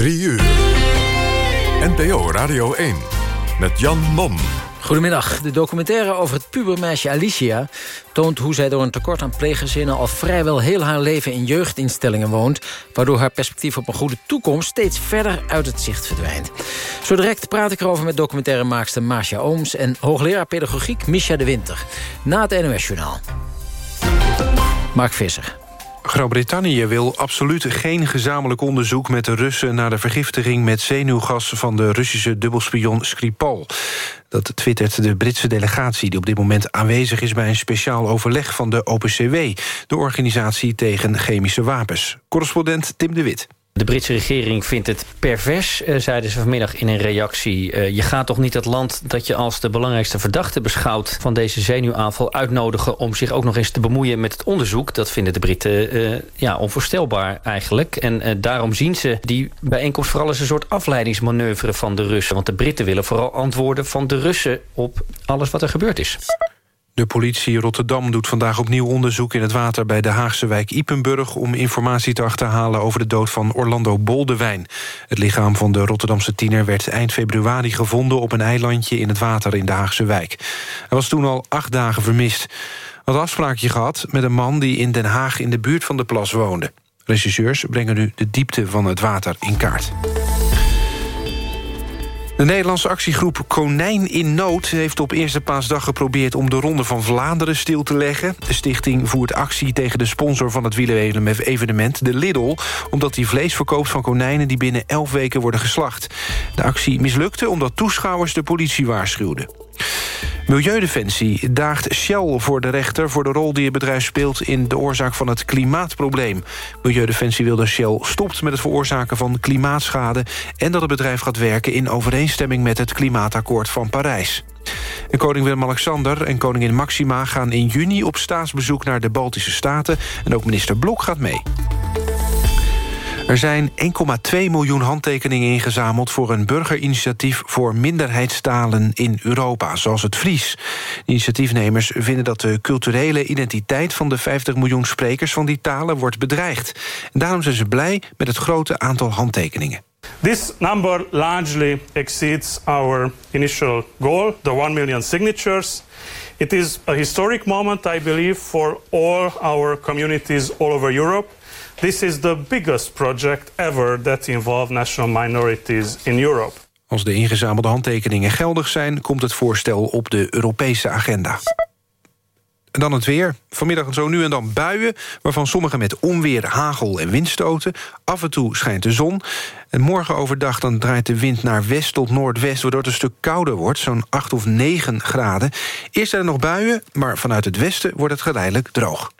3 uur. NPO Radio 1 met Jan Mom. Goedemiddag. De documentaire over het pubermeisje Alicia... toont hoe zij door een tekort aan pleeggezinnen... al vrijwel heel haar leven in jeugdinstellingen woont... waardoor haar perspectief op een goede toekomst... steeds verder uit het zicht verdwijnt. Zo direct praat ik erover met documentairemaakster Marcia Ooms... en hoogleraar pedagogiek Misha de Winter. Na het NOS-journaal. Mark Visser. Groot-Brittannië wil absoluut geen gezamenlijk onderzoek met de Russen... naar de vergiftiging met zenuwgas van de Russische dubbelspion Skripal. Dat twittert de Britse delegatie die op dit moment aanwezig is... bij een speciaal overleg van de OPCW, de organisatie tegen chemische wapens. Correspondent Tim de Wit. De Britse regering vindt het pervers, uh, zeiden ze vanmiddag in een reactie. Uh, je gaat toch niet het land dat je als de belangrijkste verdachte beschouwt... van deze zenuwaanval uitnodigen om zich ook nog eens te bemoeien met het onderzoek. Dat vinden de Britten uh, ja, onvoorstelbaar eigenlijk. En daarom zien ze die bijeenkomst vooral als een soort afleidingsmanoeuvre van de Russen. Want de Britten willen vooral antwoorden van de Russen op alles wat er gebeurd is. De politie Rotterdam doet vandaag opnieuw onderzoek in het water... bij de Haagse wijk Ipenburg om informatie te achterhalen... over de dood van Orlando Boldewijn. Het lichaam van de Rotterdamse tiener werd eind februari gevonden... op een eilandje in het water in de Haagse wijk. Hij was toen al acht dagen vermist. Had afspraakje gehad met een man die in Den Haag... in de buurt van de plas woonde. Regisseurs brengen nu de diepte van het water in kaart. De Nederlandse actiegroep Konijn in Nood... heeft op eerste paasdag geprobeerd om de Ronde van Vlaanderen stil te leggen. De stichting voert actie tegen de sponsor van het wielerevenement, de Lidl... omdat hij vlees verkoopt van konijnen die binnen elf weken worden geslacht. De actie mislukte omdat toeschouwers de politie waarschuwden. Milieudefensie daagt Shell voor de rechter... voor de rol die het bedrijf speelt in de oorzaak van het klimaatprobleem. Milieudefensie wil dat Shell stopt met het veroorzaken van klimaatschade... en dat het bedrijf gaat werken in overeenstemming met het klimaatakkoord van Parijs. Koning Willem-Alexander en koningin Maxima gaan in juni op staatsbezoek naar de Baltische Staten... en ook minister Blok gaat mee. Er zijn 1,2 miljoen handtekeningen ingezameld... voor een burgerinitiatief voor minderheidstalen in Europa, zoals het Fries. Initiatiefnemers vinden dat de culturele identiteit... van de 50 miljoen sprekers van die talen wordt bedreigd. Daarom zijn ze blij met het grote aantal handtekeningen. This number largely exceeds our initial goal, the 1 million signatures. It is a historic moment, I believe, for all our communities all over Europe. This is the biggest project ever that involved national minorities in Europe. Als de ingezamelde handtekeningen geldig zijn... komt het voorstel op de Europese agenda. En dan het weer. Vanmiddag zo nu en dan buien... waarvan sommige met onweer, hagel en windstoten. Af en toe schijnt de zon. En morgen overdag dan draait de wind naar west tot noordwest... waardoor het een stuk kouder wordt, zo'n 8 of 9 graden. Eerst zijn er nog buien, maar vanuit het westen wordt het geleidelijk droog.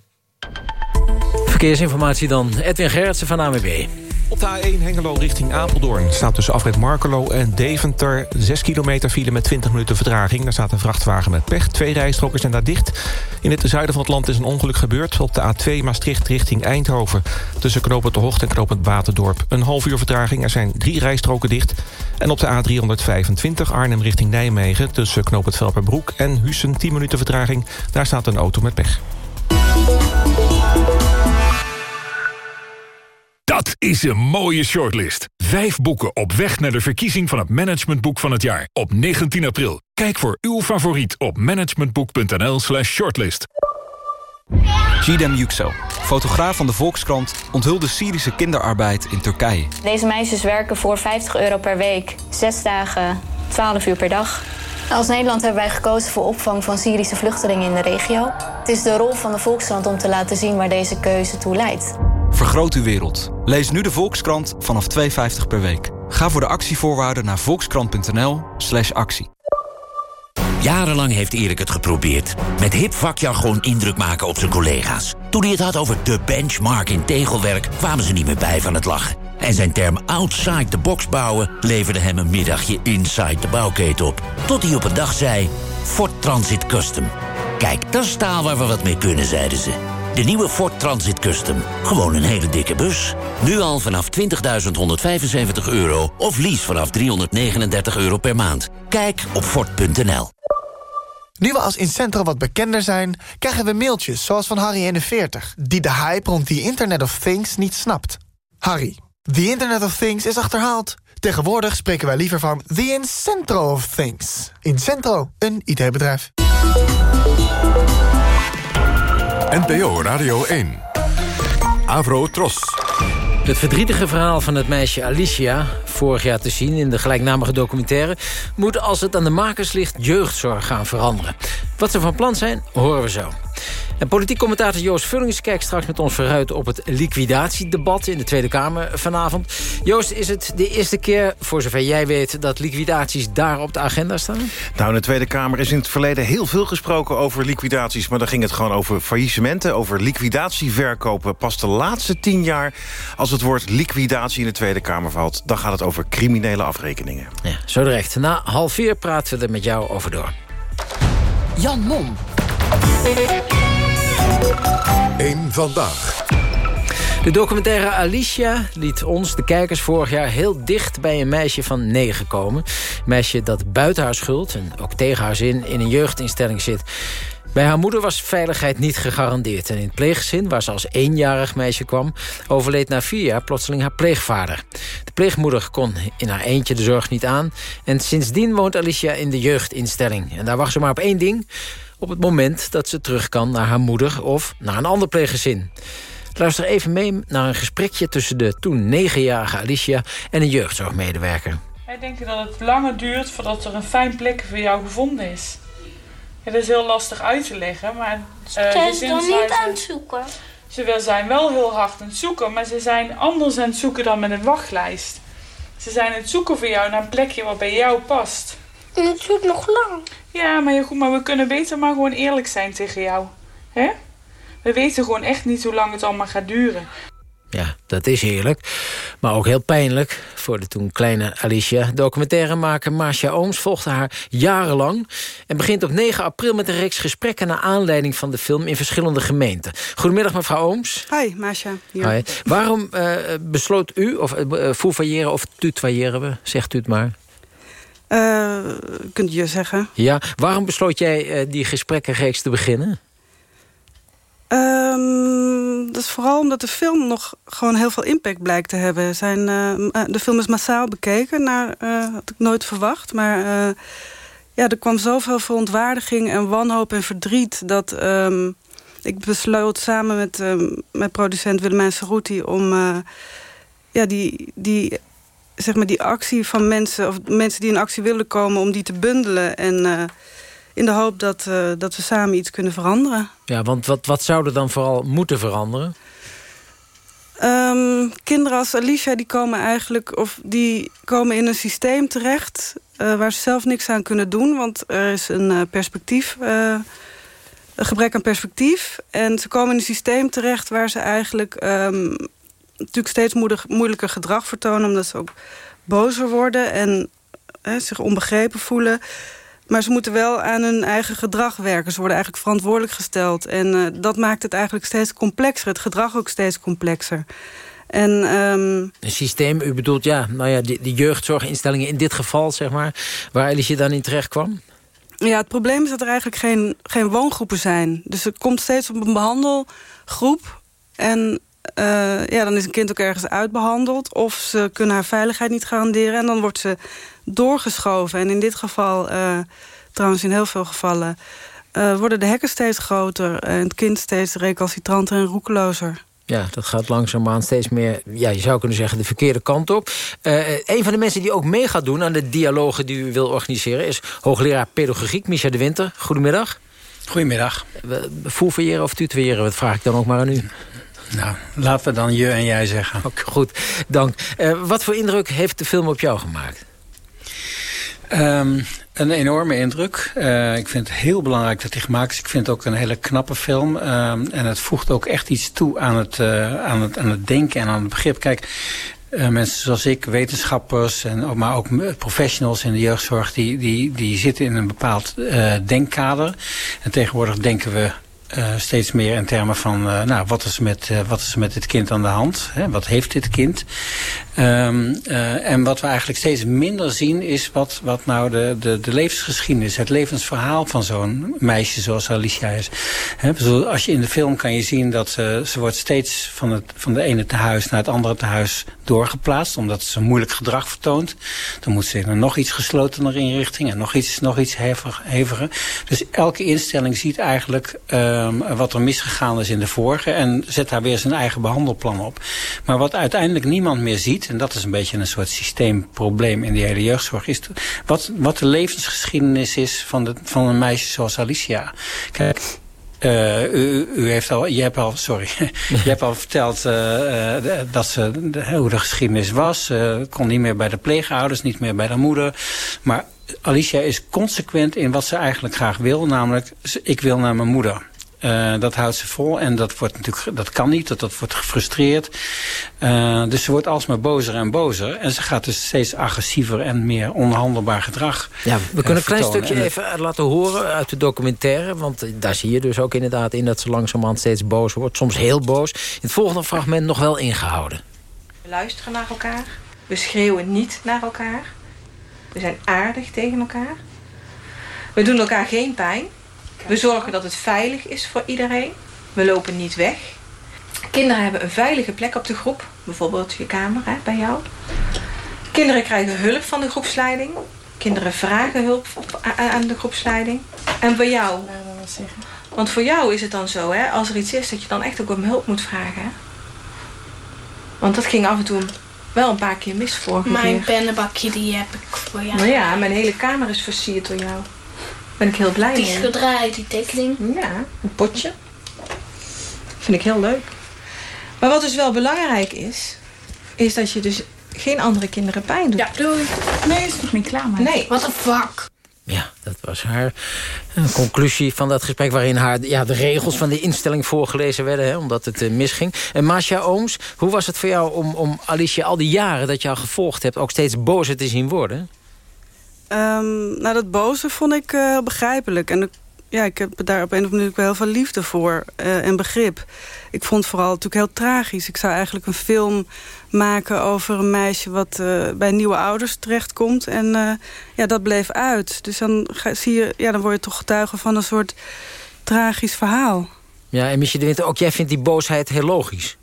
Verkeersinformatie dan. Edwin Gerritsen van AWB. Op de A1 Hengelo richting Apeldoorn staat tussen afrit Markelo en Deventer... 6 kilometer file met 20 minuten vertraging. Daar staat een vrachtwagen met pech. Twee rijstroken zijn daar dicht. In het zuiden van het land is een ongeluk gebeurd. Op de A2 Maastricht richting Eindhoven. Tussen Knopend de Hocht en Knopend Waterdorp. Een half uur vertraging. Er zijn drie rijstroken dicht. En op de A325 Arnhem richting Nijmegen... tussen Knopend Velperbroek en Hussen 10 minuten vertraging. Daar staat een auto met pech. Dat is een mooie shortlist. Vijf boeken op weg naar de verkiezing van het managementboek van het jaar. Op 19 april. Kijk voor uw favoriet op managementboek.nl slash shortlist. Gidem Yüksel, fotograaf van de Volkskrant... onthulde Syrische kinderarbeid in Turkije. Deze meisjes werken voor 50 euro per week. Zes dagen, 12 uur per dag. Als Nederland hebben wij gekozen voor opvang van Syrische vluchtelingen in de regio. Het is de rol van de Volkskrant om te laten zien waar deze keuze toe leidt. Vergroot uw wereld. Lees nu de Volkskrant vanaf 2,50 per week. Ga voor de actievoorwaarden naar volkskrant.nl slash actie. Jarenlang heeft Erik het geprobeerd. Met hip vakjargon indruk maken op zijn collega's. Toen hij het had over de benchmark in tegelwerk... kwamen ze niet meer bij van het lachen. En zijn term outside the box bouwen... leverde hem een middagje inside de bouwketen op. Tot hij op een dag zei... Ford Transit Custom. Kijk, dat is taal waar we wat mee kunnen, zeiden ze. De nieuwe Ford Transit Custom. Gewoon een hele dikke bus. Nu al vanaf 20.175 euro of lease vanaf 339 euro per maand. Kijk op Ford.nl. Nu we als Incentro wat bekender zijn... krijgen we mailtjes zoals van Harry41... die de hype rond die Internet of Things niet snapt. Harry, The Internet of Things is achterhaald. Tegenwoordig spreken wij liever van The Incentro of Things. Incentro, een IT-bedrijf. NPO Radio 1. Avro Tros. Het verdrietige verhaal van het meisje Alicia, vorig jaar te zien in de gelijknamige documentaire, moet als het aan de makers ligt jeugdzorg gaan veranderen. Wat ze van plan zijn, horen we zo. En politiek commentator Joost Vullings kijkt straks met ons vooruit... op het liquidatiedebat in de Tweede Kamer vanavond. Joost, is het de eerste keer, voor zover jij weet... dat liquidaties daar op de agenda staan? Nou, in de Tweede Kamer is in het verleden heel veel gesproken over liquidaties... maar dan ging het gewoon over faillissementen, over liquidatieverkopen. Pas de laatste tien jaar, als het woord liquidatie in de Tweede Kamer valt... dan gaat het over criminele afrekeningen. Ja, zo direct. Na half vier praten we er met jou over door. Jan Mom. Eén vandaag. De documentaire Alicia liet ons, de kijkers, vorig jaar heel dicht bij een meisje van negen komen. Een meisje dat buiten haar schuld en ook tegen haar zin in een jeugdinstelling zit. Bij haar moeder was veiligheid niet gegarandeerd. En in het pleeggezin, waar ze als eenjarig meisje kwam... overleed na vier jaar plotseling haar pleegvader. De pleegmoeder kon in haar eentje de zorg niet aan. En sindsdien woont Alicia in de jeugdinstelling. En daar wacht ze maar op één ding op het moment dat ze terug kan naar haar moeder of naar een ander pleeggezin. Luister even mee naar een gesprekje tussen de toen negenjarige Alicia en een jeugdzorgmedewerker. Wij denken dat het langer duurt voordat er een fijn plek voor jou gevonden is. Het is heel lastig uit te leggen, maar... Uh, zijn ze dan niet aan het zoeken? Ze zijn wel heel hard aan het zoeken, maar ze zijn anders aan het zoeken dan met een wachtlijst. Ze zijn aan het zoeken voor jou naar een plekje wat bij jou past. En het duurt nog lang. Ja, maar, goed, maar we kunnen beter maar gewoon eerlijk zijn tegen jou. hè? We weten gewoon echt niet hoe lang het allemaal gaat duren. Ja, dat is heerlijk. Maar ook heel pijnlijk voor de toen kleine Alicia. Documentairemaker Marcia Ooms volgde haar jarenlang... en begint op 9 april met een reeks gesprekken... naar aanleiding van de film in verschillende gemeenten. Goedemiddag, mevrouw Ooms. Hi, Marcia. Hi. Waarom uh, besloot u, of uh, of tutoyeren we, zegt u het maar... Uh, kunt je zeggen. Ja, waarom besloot jij uh, die gesprekken te beginnen? Um, dat is vooral omdat de film nog gewoon heel veel impact blijkt te hebben. Zijn, uh, de film is massaal bekeken, naar, had ik nooit verwacht. Maar ja, er kwam zoveel verontwaardiging en wanhoop en verdriet... dat um, ik besloot samen met, um, met producent Willemijn Cerruti... om ja, die, die zeg maar, die actie van mensen... of mensen die in actie willen komen om die te bundelen... en uh, in de hoop dat, uh, dat we samen iets kunnen veranderen. Ja, want wat, wat zou er dan vooral moeten veranderen? Um, kinderen als Alicia die komen eigenlijk of die komen in een systeem terecht uh, waar ze zelf niks aan kunnen doen, want er is een perspectief, een gebrek aan perspectief. En ze komen in een systeem terecht waar ze eigenlijk um, natuurlijk steeds moeilijker gedrag vertonen... omdat ze ook bozer worden en hè, zich onbegrepen voelen. Maar ze moeten wel aan hun eigen gedrag werken. Ze worden eigenlijk verantwoordelijk gesteld. En uh, dat maakt het eigenlijk steeds complexer. Het gedrag ook steeds complexer. En, um... Een systeem, u bedoelt ja, nou ja, de, jeugdzorginstellingen in dit geval, zeg maar... waar Alice dan in terecht kwam? Ja, het probleem is dat er eigenlijk geen, geen woongroepen zijn. Dus het komt steeds op een behandelgroep. En uh, ja, dan is een kind ook ergens uitbehandeld. Of ze kunnen haar veiligheid niet garanderen. En dan wordt ze doorgeschoven. En in dit geval, uh, trouwens in heel veel gevallen... Uh, worden de hekken steeds groter. En het kind steeds recalcitranter en roekelozer. Ja, dat gaat langzaamaan steeds meer, ja, je zou kunnen zeggen, de verkeerde kant op. Uh, een van de mensen die ook mee gaat doen aan de dialogen die u wil organiseren... is hoogleraar pedagogiek, Micha de Winter. Goedemiddag. Goedemiddag. Fourveilleren of tutoyeren, dat vraag ik dan ook maar aan u. Nou, laten we dan je en jij zeggen. Oké, goed, dank. Uh, wat voor indruk heeft de film op jou gemaakt? Um, een enorme indruk. Uh, ik vind het heel belangrijk dat hij gemaakt is. Ik vind het ook een hele knappe film. Um, en het voegt ook echt iets toe aan het, uh, aan het, aan het denken en aan het begrip. Kijk, uh, mensen zoals ik, wetenschappers, en, maar ook professionals in de jeugdzorg... die, die, die zitten in een bepaald denkkader. En tegenwoordig denken we steeds meer in termen van... nou, wat is, met, wat is met dit kind aan de hand? Hè? Wat heeft dit kind? Um, en wat we eigenlijk steeds minder zien... is wat, wat nou de, de, de levensgeschiedenis, het levensverhaal van zo'n meisje zoals Alicia is. He, als je in de film kan je zien dat ze, ze wordt steeds van, het, van de ene tehuis naar het andere tehuis doorgeplaatst. Omdat ze moeilijk gedrag vertoont. Dan moet ze in een nog iets geslotener inrichting en nog iets, nog iets heviger. Dus elke instelling ziet eigenlijk um, wat er misgegaan is in de vorige. En zet daar weer zijn eigen behandelplan op. Maar wat uiteindelijk niemand meer ziet en dat is een beetje een soort systeemprobleem in die hele jeugdzorg, is wat, wat de levensgeschiedenis is van, de, van een meisje zoals Alicia. Kijk, uh, u, heeft al, je hebt al, sorry, je hebt al verteld uh, dat ze, de, hoe de geschiedenis was. Kon niet meer bij de pleegouders, niet meer bij de moeder. Maar Alicia is consequent in wat ze eigenlijk graag wil. Namelijk, ik wil naar mijn moeder. Uh, dat houdt ze vol en dat, wordt natuurlijk, dat kan niet, dat, dat wordt gefrustreerd. Uh, dus ze wordt alsmaar bozer en bozer. En ze gaat dus steeds agressiever en meer onhandelbaar gedrag Ja, we kunnen een klein stukje even laten horen uit de documentaire. Want daar zie je dus ook inderdaad in dat ze langzamerhand steeds boos wordt. Soms heel boos. In het volgende fragment nog wel ingehouden. We luisteren naar elkaar. We schreeuwen niet naar elkaar. We zijn aardig tegen elkaar. We doen elkaar geen pijn. We zorgen dat het veilig is voor iedereen. We lopen niet weg. Kinderen hebben een veilige plek op de groep. Bijvoorbeeld je kamer hè, bij jou. Kinderen krijgen hulp van de groepsleiding. Kinderen vragen hulp aan de groepsleiding. En bij jou? Want voor jou is het dan zo, hè, als er iets is, dat je dan echt ook om hulp moet vragen. Hè? Want dat ging af en toe wel een paar keer mis vorige Mijn pennenbakje die heb ik voor jou. Nou ja, mijn hele kamer is versierd door jou ben ik heel blij die mee. Die gedraaid, die tekening. Ja, een potje. Vind ik heel leuk. Maar wat dus wel belangrijk is, is dat je dus geen andere kinderen pijn doet. Ja, doei. Nee, is nog niet klaar, maar. Nee. Wat een vak. Ja, dat was haar een conclusie van dat gesprek... waarin haar ja, de regels van de instelling voorgelezen werden... Hè, omdat het uh, misging. En Masha Ooms, hoe was het voor jou om, om Alicia al die jaren dat je haar gevolgd hebt... ook steeds bozer te zien worden? Um, nou, dat boze vond ik uh, begrijpelijk. En ja, ik heb daar op een of andere manier wel heel veel liefde voor uh, en begrip. Ik vond het vooral natuurlijk heel tragisch. Ik zou eigenlijk een film maken over een meisje... wat uh, bij nieuwe ouders terechtkomt. En ja, dat bleef uit. Dus dan, zie je, ja, dan word je toch getuige van een soort tragisch verhaal. Ja, en Michel de Winter, ook jij vindt die boosheid heel logisch.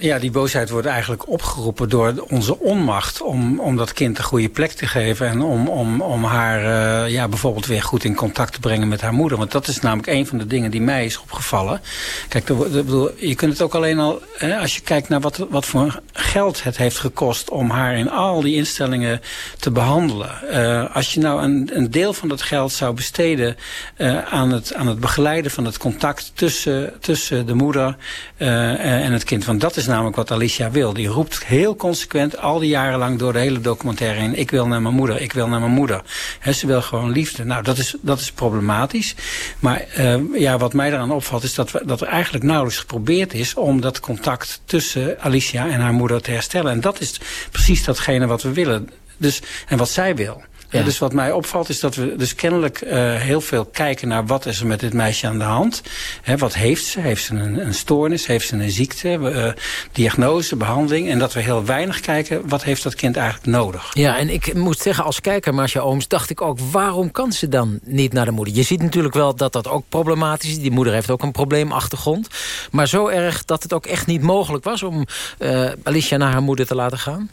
Ja, die boosheid wordt eigenlijk opgeroepen door onze onmacht... om, om dat kind een goede plek te geven... en om, om, om haar uh, ja, bijvoorbeeld weer goed in contact te brengen met haar moeder. Want dat is namelijk een van de dingen die mij is opgevallen. Kijk, bedoel, je kunt het ook alleen al... Hè, als je kijkt naar wat, wat voor geld het heeft gekost... om haar in al die instellingen te behandelen. Uh, als je nou een, een deel van dat geld zou besteden... Uh, aan, het, aan het begeleiden van het contact tussen, tussen de moeder en het kind. Want dat is namelijk wat Alicia wil. Die roept heel consequent al die jaren lang door de hele documentaire in... ik wil naar mijn moeder, ik wil naar mijn moeder. He, ze wil gewoon liefde. Nou, dat is, dat is problematisch. Maar uh, ja, wat mij eraan opvalt is dat, we, dat er eigenlijk nauwelijks geprobeerd is... om dat contact tussen Alicia en haar moeder te herstellen. En dat is precies datgene wat we willen. Dus, en wat zij wil. Ja. dus wat mij opvalt is dat we dus kennelijk uh, heel veel kijken naar wat is er met dit meisje aan de hand. He, wat heeft ze? Heeft ze een, een stoornis? Heeft ze een ziekte? Uh, diagnose, behandeling? En dat we heel weinig kijken wat heeft dat kind eigenlijk nodig. Ja, en ik moet zeggen als kijker, Marcia Ooms, dacht ik ook waarom kan ze dan niet naar de moeder? Je ziet natuurlijk wel dat dat ook problematisch is. Die moeder heeft ook een probleemachtergrond. Maar zo erg dat het ook echt niet mogelijk was om uh, Alicia naar haar moeder te laten gaan?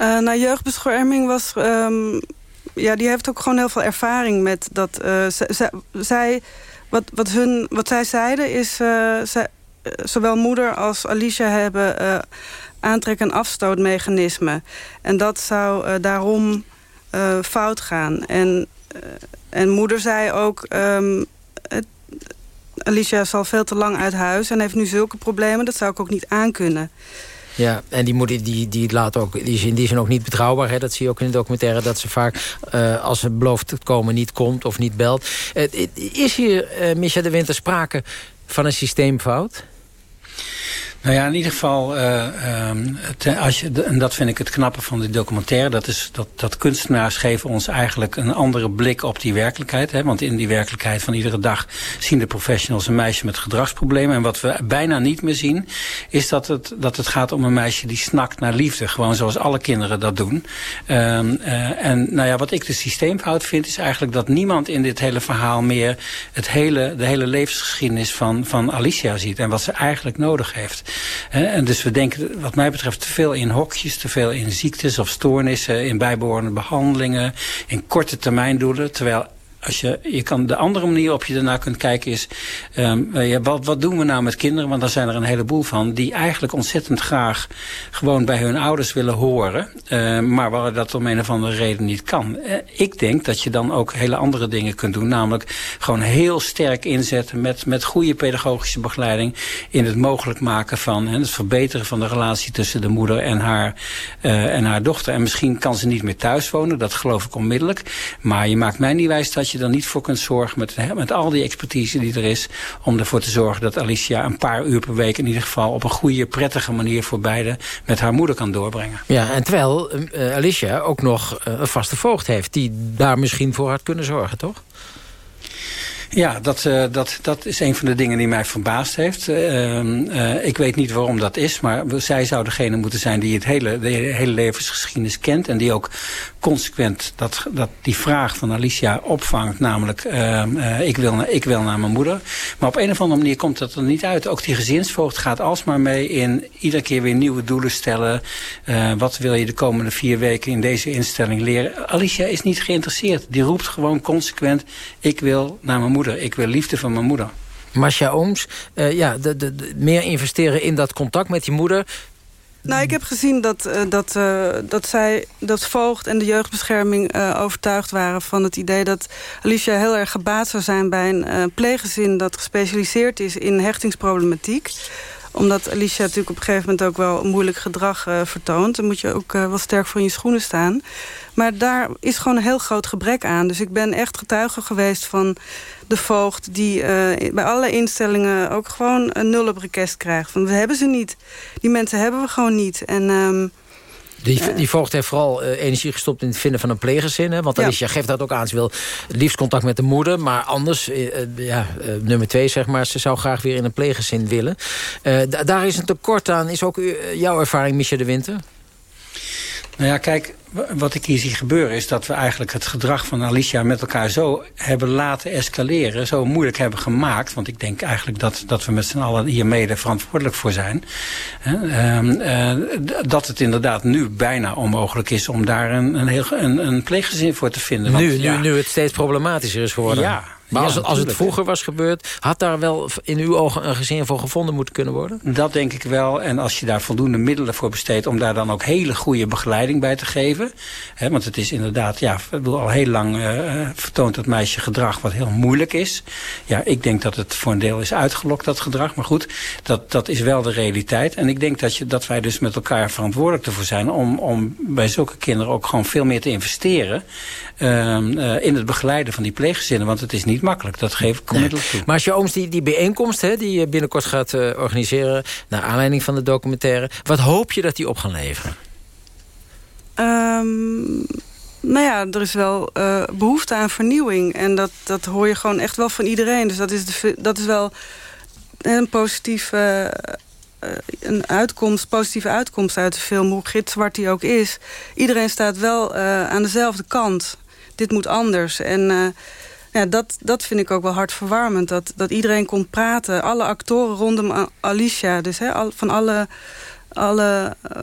Uh, nou, jeugdbescherming was um, ja, die heeft ook gewoon heel veel ervaring met dat. Uh, zij, wat, wat, hun, wat zij zeiden is. Uh, zij, zowel moeder als Alicia hebben aantrek- en afstootmechanismen. En dat zou daarom fout gaan. En, en moeder zei ook. Het, Alicia is al veel te lang uit huis en heeft nu zulke problemen. Dat zou ik ook niet aankunnen. Ja, en die moeder die, die laat ook, die is in die zin ook niet betrouwbaar. Hè? Dat zie je ook in de documentaire. Dat ze vaak, uh, als ze belooft te komen, niet komt of niet belt. Uh, is hier, uh, Micha de Winter, sprake van een systeemfout? Nou ja, in ieder geval, uh, het, als je, en dat vind ik het knappe van die documentaire... dat, is, dat, dat kunstenaars geven ons eigenlijk een andere blik op die werkelijkheid. Hè? Want in die werkelijkheid van iedere dag zien de professionals een meisje met gedragsproblemen. En wat we bijna niet meer zien, is dat het, dat het gaat om een meisje die snakt naar liefde. Gewoon zoals alle kinderen dat doen. Uh, uh, en nou ja, wat ik de systeemfout vind, is eigenlijk dat niemand in dit hele verhaal meer... Het hele, de hele levensgeschiedenis van, van Alicia ziet en wat ze eigenlijk nodig heeft. En dus we denken wat mij betreft te veel in hokjes, te veel in ziektes of stoornissen, in bijbehorende behandelingen, in korte termijn doelen. Terwijl als je, je kan de andere manier op je daarna kunt kijken is... Um, ja, wat, wat doen we nou met kinderen? Want daar zijn er een heleboel van... die eigenlijk ontzettend graag gewoon bij hun ouders willen horen... Uh, maar waar dat om een of andere reden niet kan. Uh, ik denk dat je dan ook hele andere dingen kunt doen. Namelijk gewoon heel sterk inzetten met, met goede pedagogische begeleiding... in het mogelijk maken van en het verbeteren van de relatie tussen de moeder en haar, uh, en haar dochter. En misschien kan ze niet meer thuis wonen, dat geloof ik onmiddellijk. Maar je maakt mij niet wijs dat je er niet voor kunt zorgen met, met al die expertise die er is... om ervoor te zorgen dat Alicia een paar uur per week in ieder geval... op een goede, prettige manier voor beide met haar moeder kan doorbrengen. Ja, en terwijl uh, Alicia ook nog uh, een vaste voogd heeft... die daar misschien voor had kunnen zorgen, toch? Ja, dat, uh, dat, dat is een van de dingen die mij verbaasd heeft. Uh, uh, ik weet niet waarom dat is, maar zij zou degene moeten zijn die het hele, de hele levensgeschiedenis kent. En die ook consequent dat, dat die vraag van Alicia opvangt. Namelijk, ik, wil, ik wil naar mijn moeder. Maar op een of andere manier komt dat er niet uit. Ook die gezinsvoogd gaat alsmaar mee in iedere keer weer nieuwe doelen stellen. wat wil je de komende vier weken in deze instelling leren? Alicia is niet geïnteresseerd. Die roept gewoon consequent, ik wil naar mijn moeder. Ik wil liefde van mijn moeder. Masha Ooms, ja, de, de, meer investeren in dat contact met die moeder... Nou, ik heb gezien dat, uh, dat, uh, dat zij, dat Voogd en de jeugdbescherming uh, overtuigd waren van het idee dat Alicia heel erg gebaat zou zijn bij een pleeggezin dat gespecialiseerd is in hechtingsproblematiek omdat Alicia natuurlijk op een gegeven moment ook wel moeilijk gedrag uh, vertoont. Dan moet je ook uh, wel sterk voor in je schoenen staan. Maar daar is gewoon een heel groot gebrek aan. Dus ik ben echt getuige geweest van de voogd... die uh, bij alle instellingen ook gewoon een nul op request krijgt. Van, we hebben ze niet. Die mensen hebben we gewoon niet. En... Um, die, die voogd heeft vooral uh, energie gestopt in het vinden van een pleeggezin. Hè? Want Alicia ja. geeft dat ook aan. Ze wil liefst contact met de moeder. Maar anders, uh, ja, uh, nummer twee zeg maar... ze zou graag weer in een pleeggezin willen. daar is een tekort aan. Is ook jouw ervaring, Michel de Winter? Nou ja, kijk, wat ik hier zie gebeuren is dat we eigenlijk het gedrag van Alicia met elkaar zo hebben laten escaleren. Zo moeilijk hebben gemaakt. Want ik denk eigenlijk dat, dat we met z'n allen hier mede verantwoordelijk voor zijn. Uh, uh, dat het inderdaad nu bijna onmogelijk is om daar een, een, heel, een, een pleeggezin voor te vinden. Want, nu, ja, nu, nu het steeds problematischer is geworden. Ja, maar als, het, als het vroeger was gebeurd... had daar wel in uw ogen een gezin voor gevonden moeten kunnen worden? Dat denk ik wel. En als je daar voldoende middelen voor besteedt... om daar dan ook hele goede begeleiding bij te geven. Hè, want het is inderdaad... ja, al heel lang uh, vertoont dat meisje gedrag wat heel moeilijk is. Ja, ik denk dat het voor een deel is uitgelokt, dat gedrag. Maar goed, dat, dat is wel de realiteit. En ik denk dat, je, dat wij dus met elkaar verantwoordelijk ervoor zijn... om, om bij zulke kinderen ook gewoon veel meer te investeren... Uh, in het begeleiden van die pleeggezinnen. Want het is niet makkelijk, dat geef ik onmiddellijk toe. Maar als je ooms die, die bijeenkomst hè, die je binnenkort gaat uh, organiseren... naar aanleiding van de documentaire... wat hoop je dat die op gaan leveren? Um, nou ja, er is wel uh, behoefte aan vernieuwing. En dat, dat hoor je gewoon echt wel van iedereen. Dus dat is, de, dat is wel een positief... Uh, een uitkomst, positieve uitkomst uit de film, hoe gitzwart die ook is. Iedereen staat wel uh, aan dezelfde kant. Dit moet anders. En uh, ja, dat, dat vind ik ook wel hartverwarmend. Dat, dat iedereen kon praten. Alle actoren rondom Alicia. Dus hè, al, van alle, alle uh,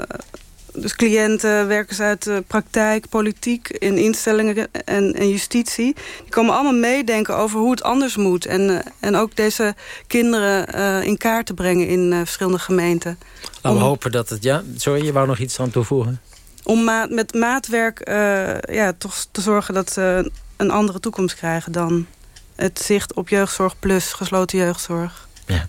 dus cliënten, werkers uit de praktijk, politiek, in instellingen en, en justitie. Die komen allemaal meedenken over hoe het anders moet. En, uh, en ook deze kinderen uh, in kaart te brengen in uh, verschillende gemeenten. Laten we om, hopen dat het... Ja, sorry, je wou nog iets aan toevoegen? Om met maatwerk ja, toch te zorgen dat ze een andere toekomst krijgen dan het zicht op jeugdzorg plus gesloten jeugdzorg. Ja.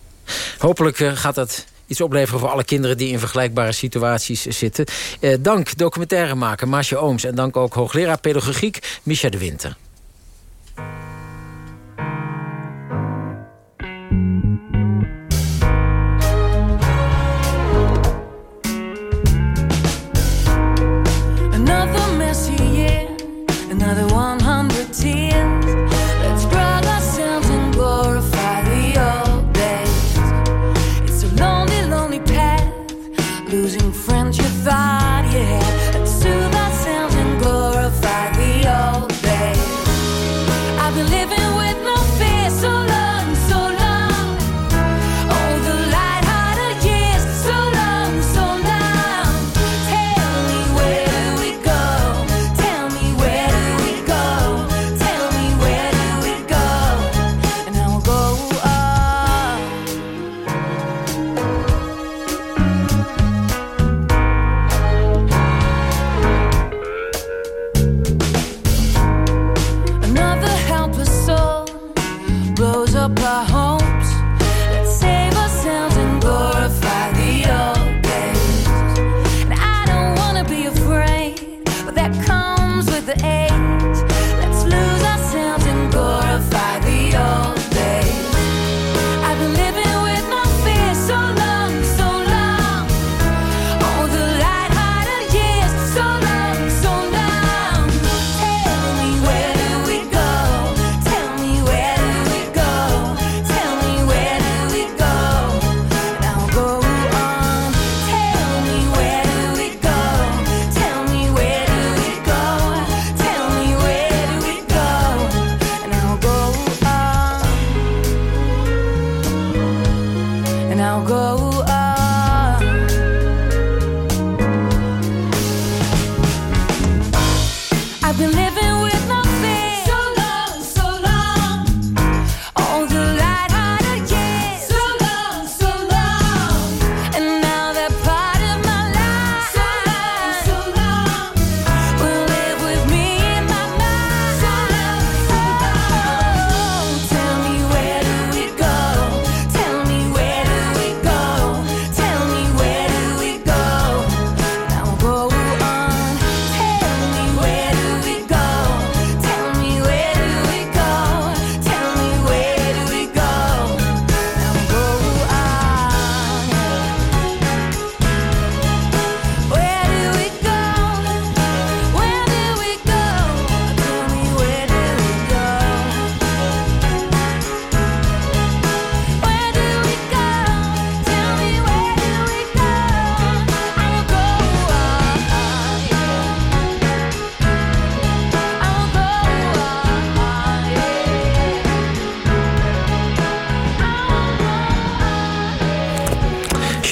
Hopelijk gaat dat iets opleveren voor alle kinderen die in vergelijkbare situaties zitten. Eh, dank documentairemaker Maasje Ooms en dank ook hoogleraar pedagogiek Micha de Winter.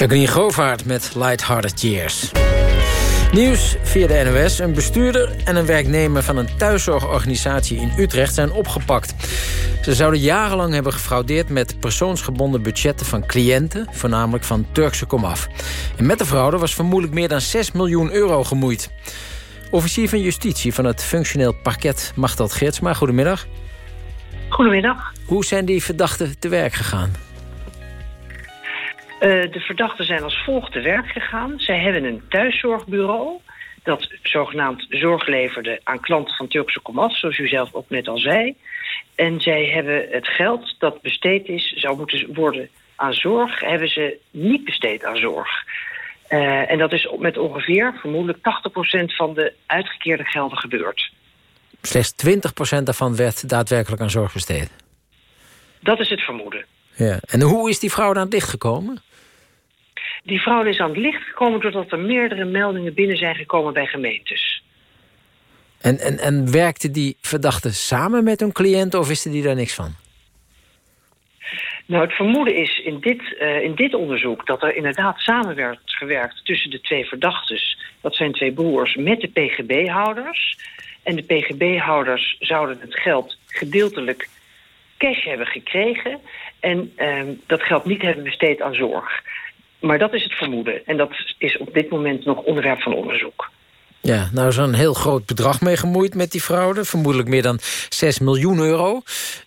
Jacqueline Govaert met Lighthearted Years. Nieuws via de NOS. Een bestuurder en een werknemer van een thuiszorgorganisatie in Utrecht zijn opgepakt. Ze zouden jarenlang hebben gefraudeerd met persoonsgebonden budgetten van cliënten, voornamelijk van Turkse komaf. En met de fraude was vermoedelijk meer dan 6 miljoen euro gemoeid. Officier van Justitie van het functioneel parket Machteld Geertsma, goedemiddag. Goedemiddag. Hoe zijn die verdachten te werk gegaan? Uh, de verdachten zijn als volgt te werk gegaan. Zij hebben een thuiszorgbureau dat zogenaamd zorg leverde aan klanten van Turkse komaf, zoals u zelf ook net al zei. En zij hebben het geld dat besteed is, zou moeten worden aan zorg, hebben ze niet besteed aan zorg. Uh, en dat is met ongeveer, vermoedelijk 80% van de uitgekeerde gelden gebeurd. Slechts 20% daarvan werd daadwerkelijk aan zorg besteed? Dat is het vermoeden. Ja. En hoe is die vrouw aan het licht gekomen? Die vrouw is aan het licht gekomen doordat er meerdere meldingen binnen zijn gekomen bij gemeentes. En, en, en werkte die verdachte samen met een cliënt of wisten die daar niks van? Nou, het vermoeden is in dit, uh, in dit onderzoek dat er inderdaad samen werd gewerkt tussen de twee verdachtes. Dat zijn twee broers met de PGB-houders. En de PGB-houders zouden het geld gedeeltelijk cash hebben gekregen en uh, dat geld niet hebben besteed aan zorg. Maar dat is het vermoeden. En dat is op dit moment nog onderwerp van onderzoek. Ja, nou is er een heel groot bedrag mee gemoeid met die fraude. Vermoedelijk meer dan 6 miljoen euro.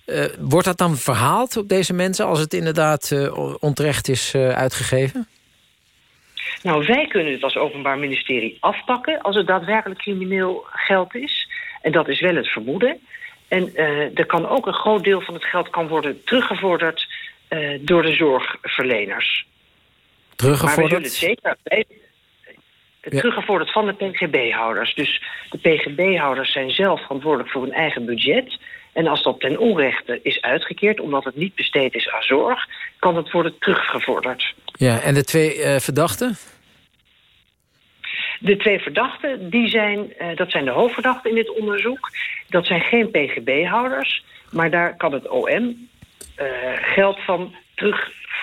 Uh, wordt dat dan verhaald op deze mensen... als het inderdaad uh, onterecht is uh, uitgegeven? Nou, wij kunnen het als Openbaar Ministerie afpakken... als het daadwerkelijk crimineel geld is. En dat is wel het vermoeden. En er kan ook een groot deel van het geld kan worden teruggevorderd... door de zorgverleners. Teruggevorderd? Maar we zullen zeker ja. teruggevorderd van de PGB-houders. Dus de PGB-houders zijn zelf verantwoordelijk voor hun eigen budget. En als dat ten onrechte is uitgekeerd, omdat het niet besteed is aan zorg... kan het worden teruggevorderd. Ja, en de twee uh, verdachten? De twee verdachten, die zijn, uh, dat zijn de hoofdverdachten in dit onderzoek. Dat zijn geen PGB-houders, maar daar kan het OM uh, geld van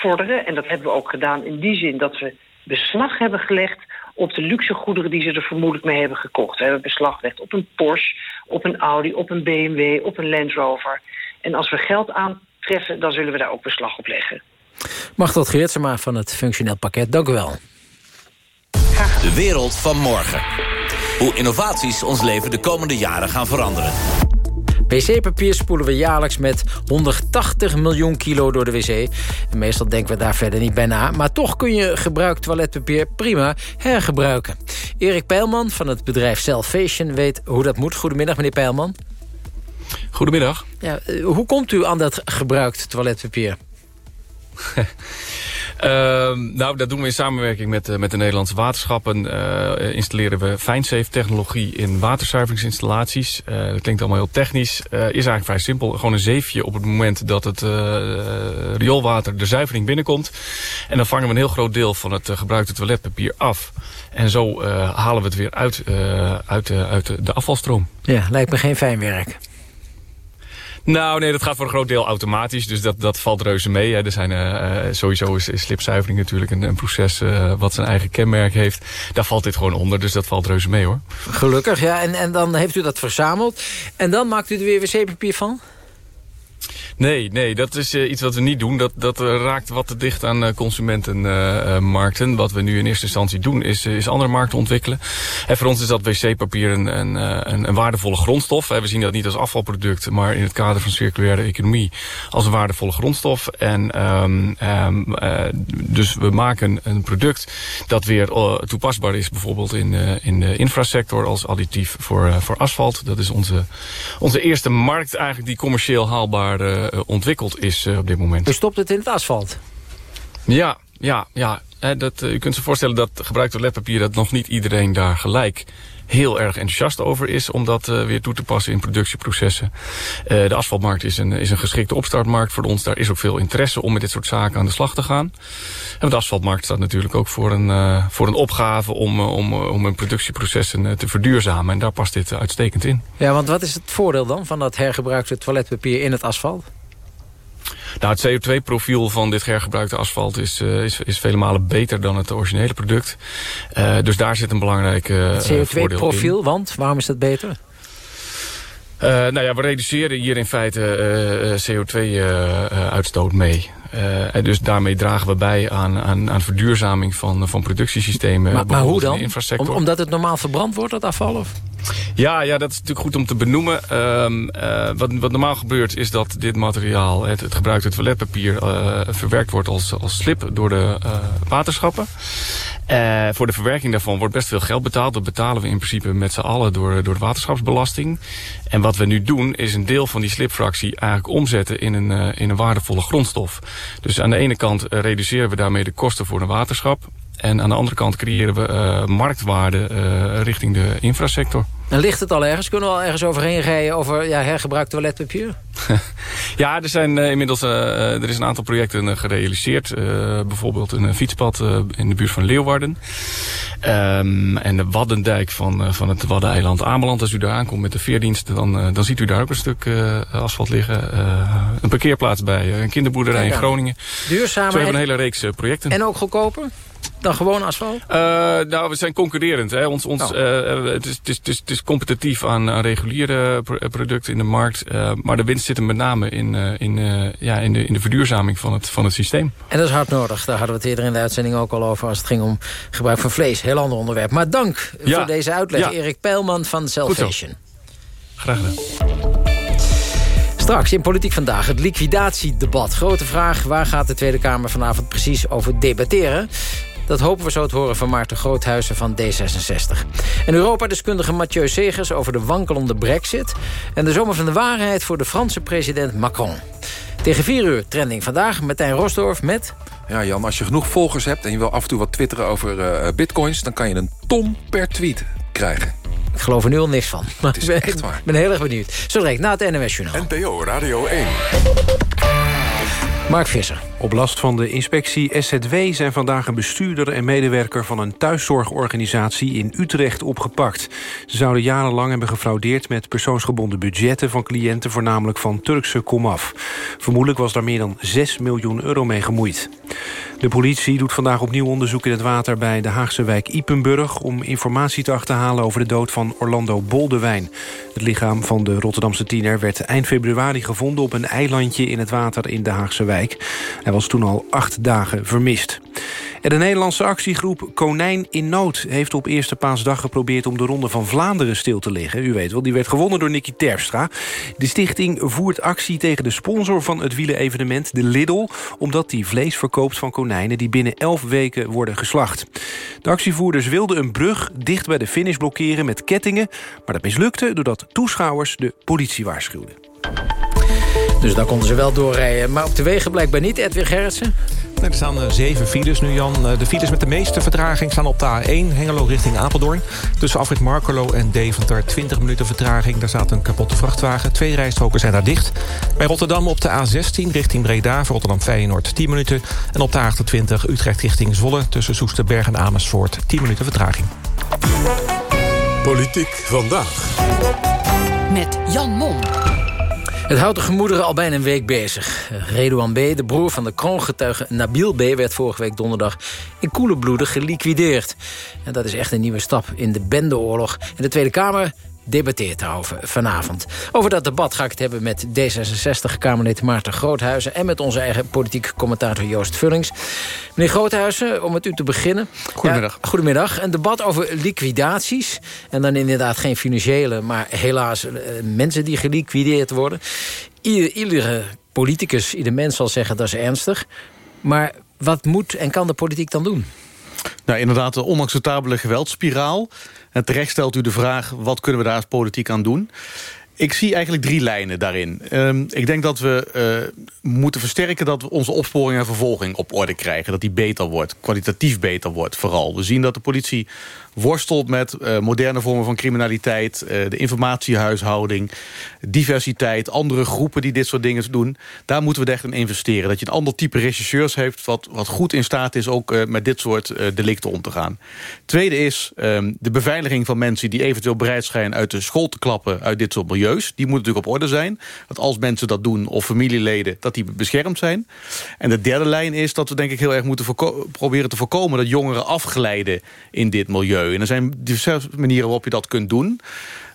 En dat hebben we ook gedaan in die zin dat we beslag hebben gelegd op de luxe goederen die ze er vermoedelijk mee hebben gekocht. We hebben beslag gelegd op een Porsche, op een Audi, op een BMW, op een Land Rover. En als we geld aantreffen, dan zullen we daar ook beslag op leggen. Machtel Geertsema van het Functioneel Pakket, dank u wel. De wereld van morgen. Hoe innovaties ons leven de komende jaren gaan veranderen. Wc-papier spoelen we jaarlijks met 180 miljoen kilo door de wc. En meestal denken we daar verder niet bij na. Maar toch kun je gebruikt toiletpapier prima hergebruiken. Erik Peilman van het bedrijf Salvation weet hoe dat moet. Goedemiddag, meneer Peilman. Goedemiddag. Ja, hoe komt u aan dat gebruikt toiletpapier? Uh, nou, dat doen we in samenwerking met, uh, met de Nederlandse waterschappen. Uh, installeren we fijnsafe-technologie in waterzuiveringsinstallaties. dat klinkt allemaal heel technisch. is eigenlijk vrij simpel. Gewoon een zeefje op het moment dat het rioolwater de zuivering binnenkomt. En dan vangen we een heel groot deel van het gebruikte toiletpapier af. En zo halen we het weer uit, uit, uit de afvalstroom. Ja, lijkt me geen fijn werk. Nou, nee, dat gaat voor een groot deel automatisch. Dus dat, dat valt reuze mee. Hè. Er zijn, uh, sowieso is, is slipzuivering natuurlijk een, een proces uh, wat zijn eigen kenmerk heeft. Daar valt dit gewoon onder, dus dat valt reuze mee hoor. Gelukkig, ja. En, en dan heeft u dat verzameld. En dan maakt u er weer wc-papier van? Nee, nee, dat is uh, iets wat we niet doen. Dat, dat uh, raakt wat te dicht aan uh, consumentenmarkten. wat we nu in eerste instantie doen, is, is andere markten ontwikkelen. En voor ons is dat wc-papier een, een, een, waardevolle grondstof. We zien dat niet als afvalproduct, maar in het kader van circulaire economie als een waardevolle grondstof. En um, um, dus we maken een product dat weer toepasbaar is, bijvoorbeeld in, in de infrasector als additief voor, voor asfalt. Dat is onze, onze eerste markt eigenlijk die commercieel haalbaar ontwikkeld is uh, op dit moment. U stopt het in het asfalt? Ja, ja, ja. He, dat, u kunt zich voorstellen dat gebruikt toiletpapier... dat nog niet iedereen daar gelijk heel erg enthousiast over is... om dat uh, weer toe te passen in productieprocessen. Uh, de asfaltmarkt is een, is een geschikte opstartmarkt voor ons. Daar is ook veel interesse om met dit soort zaken aan de slag te gaan. En de asfaltmarkt staat natuurlijk ook voor een, uh, voor een opgave... om, om, om hun productieprocessen te verduurzamen. En daar past dit uitstekend in. Ja, want wat is het voordeel dan van dat hergebruikte toiletpapier in het asfalt? Nou, het CO2-profiel van dit hergebruikte asfalt is, uh, is, is vele malen beter dan het originele product. Uh, dus daar zit een belangrijke Het CO2-profiel, want waarom is dat beter? Nou ja, we reduceren hier in feite CO2-uitstoot mee. Uh, en dus daarmee dragen we bij aan, aan, aan verduurzaming van, van productiesystemen. Maar, maar hoe dan? Om, omdat het normaal verbrand wordt, dat afval? Of? Ja, ja, dat is natuurlijk goed om te benoemen. Uh, uh, wat, wat normaal gebeurt is dat dit materiaal, het, het gebruikte toiletpapier, uh, verwerkt wordt als, als slip door de waterschappen. voor de verwerking daarvan wordt best veel geld betaald. Dat betalen we in principe met z'n allen door, door de waterschapsbelasting. En wat we nu doen is een deel van die slipfractie eigenlijk omzetten in een, in een waardevolle grondstof. Dus aan de ene kant reduceren we daarmee de kosten voor een waterschap. En aan de andere kant creëren we uh, marktwaarde uh, richting de infrasector. En ligt het al ergens? Kunnen we al ergens overheen rijden over ja, hergebruikt toiletpapier? ja, er, zijn uh, inmiddels er is een aantal projecten gerealiseerd. bijvoorbeeld een fietspad in de buurt van Leeuwarden. Um, en de Waddendijk van, van het Waddeneiland Ameland. Als u daar aankomt met de veerdienst, dan, dan ziet u daar ook een stuk asfalt liggen. een parkeerplaats bij een kinderboerderij in Groningen. Duurzamer. Zo hebben we een hele reeks projecten. En ook goedkoper? Dan gewoon asfalt? Uh, nou, we zijn concurrerend. Hè. Ons, ons, oh. uh, het, is, het, is, het is competitief aan, aan reguliere producten in de markt. Uh, maar de winst zit hem met name in, in, ja, in, de, in de verduurzaming van het, van het systeem. En dat is hard nodig. Daar hadden we het eerder in de uitzending ook al over... als het ging om gebruik van vlees. Heel ander onderwerp. Maar dank ja. voor deze uitleg. Ja. Erik Peilman van Salvation. Graag gedaan. Straks in Politiek Vandaag het liquidatiedebat. Grote vraag, waar gaat de Tweede Kamer vanavond precies over debatteren? Dat hopen we zo te horen van Maarten Groothuizen van D66. En Europa-deskundige Mathieu Segers over de wankelende brexit... en de zomer van de waarheid voor de Franse president Macron. Tegen 4 uur trending vandaag. Martijn Rosdorf met... Ja, Jan, als je genoeg volgers hebt en je wil af en toe wat twitteren over uh, bitcoins... dan kan je een ton per tweet krijgen. Ik geloof er nu al niks van. Het is echt waar. Ik ben heel erg benieuwd. Zo direct na het NMS Journaal. NPO Radio 1. Mark Visser. Op last van de inspectie SZW zijn vandaag een bestuurder en medewerker van een thuiszorgorganisatie in Utrecht opgepakt. Ze zouden jarenlang hebben gefraudeerd met persoonsgebonden budgetten van cliënten, voornamelijk van Turkse komaf. Vermoedelijk was daar meer dan 6 miljoen euro mee gemoeid. De politie doet vandaag opnieuw onderzoek in het water bij de Haagse wijk Ipenburg... om informatie te achterhalen over de dood van Orlando Boldewijn. Het lichaam van de Rotterdamse tiener werd eind februari gevonden... op een eilandje in het water in de Haagse wijk. Was toen al acht dagen vermist. De Nederlandse actiegroep Konijn in Nood... heeft op Eerste Paasdag geprobeerd om de Ronde van Vlaanderen stil te leggen. U weet wel, die werd gewonnen door Nicky Terpstra. De stichting voert actie tegen de sponsor van het wielenevenement, de Lidl... omdat die vlees verkoopt van konijnen die binnen elf weken worden geslacht. De actievoerders wilden een brug dicht bij de finish blokkeren met kettingen... maar dat mislukte doordat toeschouwers de politie waarschuwden. Dus daar konden ze wel doorrijden. Maar op de wegen blijkbaar niet, Edwin Gerritsen? Nee, er staan zeven files nu, Jan. De files met de meeste vertraging staan op de A1, Hengelo richting Apeldoorn. Tussen afrit Markelo en Deventer 20 minuten vertraging. Daar staat een kapotte vrachtwagen. Twee rijstroken zijn daar dicht. Bij Rotterdam op de A16 richting Breda voor Rotterdam-Feyenoord 10 minuten. En op de A28 Utrecht richting Zwolle tussen Soesterberg en Amersfoort 10 minuten vertraging. Politiek vandaag. Met Jan Mom. Het houdt de gemoederen al bijna een week bezig. Redouan B., de broer van de kroongetuige Nabil B... werd vorige week donderdag in koele bloeden geliquideerd. En dat is echt een nieuwe stap in de bendeoorlog. En de Tweede Kamer debatteert daarover vanavond. Over dat debat ga ik het hebben met D66-Kamerlid Maarten Groothuizen... en met onze eigen politiek commentator Joost Vullings. Meneer Groothuizen, om met u te beginnen. Goedemiddag. Ja, goedemiddag. Een debat over liquidaties. En dan inderdaad geen financiële, maar helaas eh, mensen die geliquideerd worden. Ieder, iedere politicus, ieder mens zal zeggen dat is ernstig. Maar wat moet en kan de politiek dan doen? Nou, inderdaad, de onacceptabele geweldspiraal. En terecht stelt u de vraag, wat kunnen we daar als politiek aan doen? Ik zie eigenlijk drie lijnen daarin. Um, ik denk dat we uh, moeten versterken dat we onze opsporing en vervolging op orde krijgen. Dat die beter wordt, kwalitatief beter wordt vooral. We zien dat de politie worstelt met uh, moderne vormen van criminaliteit... Uh, de informatiehuishouding, diversiteit, andere groepen die dit soort dingen doen. Daar moeten we echt in investeren. Dat je een ander type rechercheurs heeft... wat, wat goed in staat is ook met dit soort delicten om te gaan. Tweede is um, de beveiliging van mensen die eventueel bereid zijn... uit de school te klappen uit dit soort milieus Die moeten natuurlijk op orde zijn. Dat als mensen dat doen, of familieleden, dat die beschermd zijn. En de derde lijn is dat we denk ik heel erg moeten proberen te voorkomen... dat jongeren afglijden in dit milieu. En er zijn diverse manieren waarop je dat kunt doen.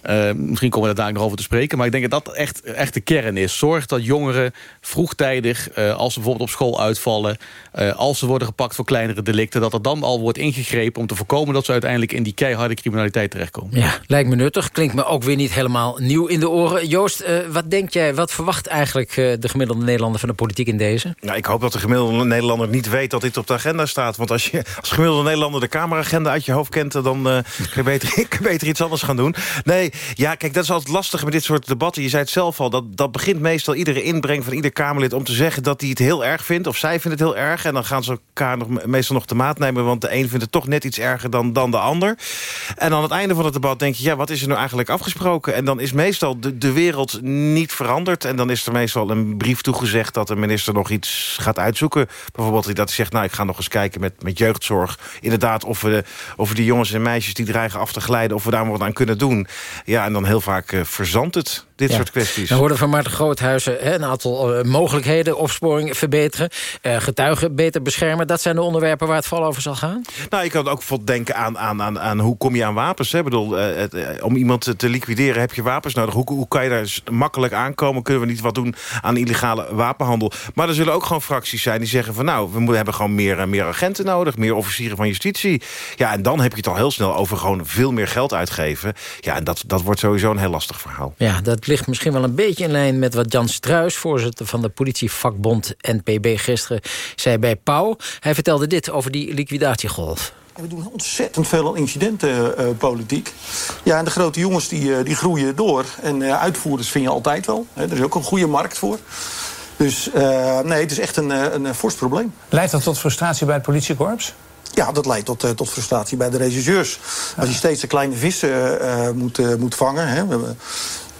Uh, misschien komen we daar nog over te spreken. Maar ik denk dat dat echt, echt de kern is. Zorg dat jongeren vroegtijdig, uh, als ze bijvoorbeeld op school uitvallen... Uh, als ze worden gepakt voor kleinere delicten... dat er dan al wordt ingegrepen om te voorkomen... dat ze uiteindelijk in die keiharde criminaliteit terechtkomen. Ja, lijkt me nuttig. Klinkt me ook weer niet helemaal nieuw in de oren. Joost, wat denk jij, wat verwacht eigenlijk de gemiddelde Nederlander... van de politiek in deze? Nou, ik hoop dat de gemiddelde Nederlander niet weet dat dit op de agenda staat. Want als je als gemiddelde Nederlander de Kameragenda uit je hoofd kent... dan kun je beter, beter iets anders gaan doen. Nee, ja, kijk, dat is altijd lastig met dit soort debatten. Je zei het zelf al, dat, dat begint meestal iedere inbreng van ieder Kamerlid... om te zeggen dat hij het heel erg vindt, of zij vindt het heel erg. En dan gaan ze elkaar nog, meestal nog te maat nemen... want de een vindt het toch net iets erger dan, dan de ander. En aan het einde van het debat denk je... ja, wat is er nou eigenlijk afgesproken? En dan is meestal de, de wereld niet veranderd. En dan is er meestal een brief toegezegd... dat de minister nog iets gaat uitzoeken. Bijvoorbeeld dat hij zegt, nou, ik ga nog eens kijken met, met jeugdzorg. Inderdaad, of we, of we die jongens en meisjes die dreigen af te glijden... of we daar wat aan kunnen doen. Ja, en dan heel vaak uh, verzandt het, dit soort kwesties. We hoorden van Maarten Groothuizen hè, een aantal uh, mogelijkheden... opsporing verbeteren, uh, getuigen beter beschermen. Dat zijn de onderwerpen waar het vooral over zal gaan? Nou, ik kan ook bijvoorbeeld denken aan, aan, aan, aan hoe kom je aan wapens. Hè? Bedoel, het, om iemand te liquideren heb je wapens nodig. Hoe, hoe kan je daar makkelijk aankomen? Kunnen we niet wat doen aan illegale wapenhandel? Maar er zullen ook gewoon fracties zijn die zeggen van... nou, we moeten, hebben gewoon meer, meer agenten nodig, meer officieren van justitie. Ja, en dan heb je het al heel snel over gewoon veel meer geld uitgeven. Ja, en dat, dat wordt sowieso een heel lastig verhaal. Ja, dat ligt misschien wel een beetje in lijn met wat Jan Struis... voorzitter van de politievakbond NPB gisteren zei bij Pauw. Hij vertelde dit over die liquidatiegolf. we doen ontzettend veel incidentenpolitiek. ja, en de grote jongens die, die groeien door. En uh, uitvoerders vind je altijd wel. Hè, er is ook een goede markt voor. Dus uh, nee, het is echt een, een, fors probleem. Leidt dat tot frustratie bij het politiekorps? Ja, dat leidt tot, uh, tot frustratie bij de regisseurs. Als je steeds de kleine vissen uh, moet, uh, moet vangen. Hè.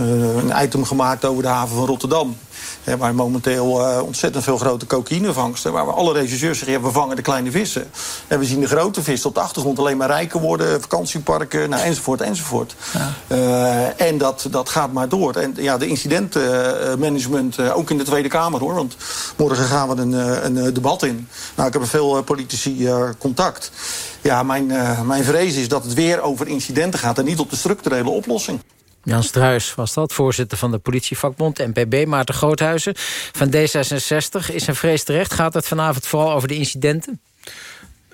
Hebben een item gemaakt over de haven van Rotterdam. Hè, waar momenteel uh, ontzettend veel grote cocaïnevangsten... waar we alle regisseurs zeggen, ja, we vangen de kleine vissen. En we zien de grote vissen op de achtergrond alleen maar rijker worden... vakantieparken, nou, enzovoort, enzovoort. Ja. Uh, en dat, dat gaat maar door. En ja, de incidentenmanagement, uh, ook in de Tweede Kamer, hoor. Want morgen gaan we een, een debat in. Nou, ik heb met veel politici contact. Ja, mijn, mijn vrees is dat het weer over incidenten gaat... en niet op de structurele oplossing. Jan Struis was dat, voorzitter van de politievakbond NPB. Maarten Groothuizen van D66. Is een vrees terecht? Gaat het vanavond vooral over de incidenten?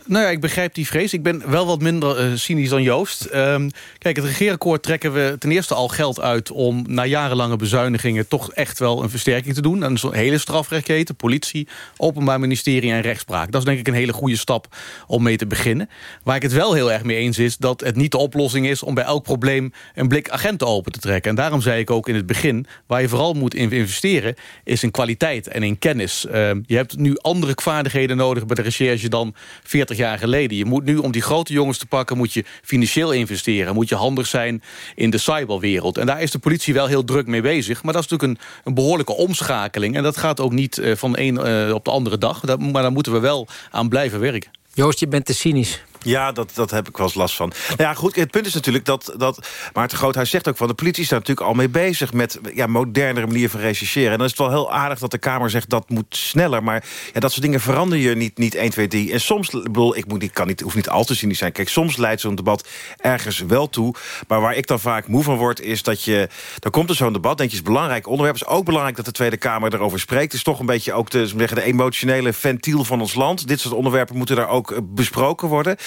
Nou ja, ik begrijp die vrees. Ik ben wel wat minder uh, cynisch dan Joost. Um, kijk, het regeerakkoord trekken we ten eerste al geld uit... om na jarenlange bezuinigingen toch echt wel een versterking te doen. En zo'n hele strafrechtketen, politie, openbaar ministerie en rechtspraak. Dat is denk ik een hele goede stap om mee te beginnen. Waar ik het wel heel erg mee eens is... dat het niet de oplossing is om bij elk probleem een blik agenten open te trekken. En daarom zei ik ook in het begin... waar je vooral moet investeren, is in kwaliteit en in kennis. Uh, je hebt nu andere vaardigheden nodig bij de recherche dan 40 jaar geleden. Je moet nu, om die grote jongens te pakken, moet je financieel investeren. Moet je handig zijn in de cyberwereld. En daar is de politie wel heel druk mee bezig. Maar dat is natuurlijk een, een behoorlijke omschakeling. En dat gaat ook niet uh, van een uh, op de andere dag. Maar daar moeten we wel aan blijven werken. Joost, je bent te cynisch. Ja, dat, dat heb ik wel eens last van. Nou ja, goed, het punt is natuurlijk dat, dat Maarten Groothuis zegt ook van... de politie is daar natuurlijk al mee bezig met ja, modernere manier van rechercheren. En dan is het wel heel aardig dat de Kamer zegt dat moet sneller. Maar ja, dat soort dingen veranderen je niet, niet 1, 2, 3. En soms, ik bedoel, ik moet niet, kan niet, hoef niet al te cynisch zijn. Kijk, soms leidt zo'n debat ergens wel toe. Maar waar ik dan vaak moe van word, is dat je... dan komt er zo'n debat, denk je, is belangrijk onderwerp. is ook belangrijk dat de Tweede Kamer erover spreekt. Het is toch een beetje ook de, zeggen, de emotionele ventiel van ons land. Dit soort onderwerpen moeten daar ook besproken worden.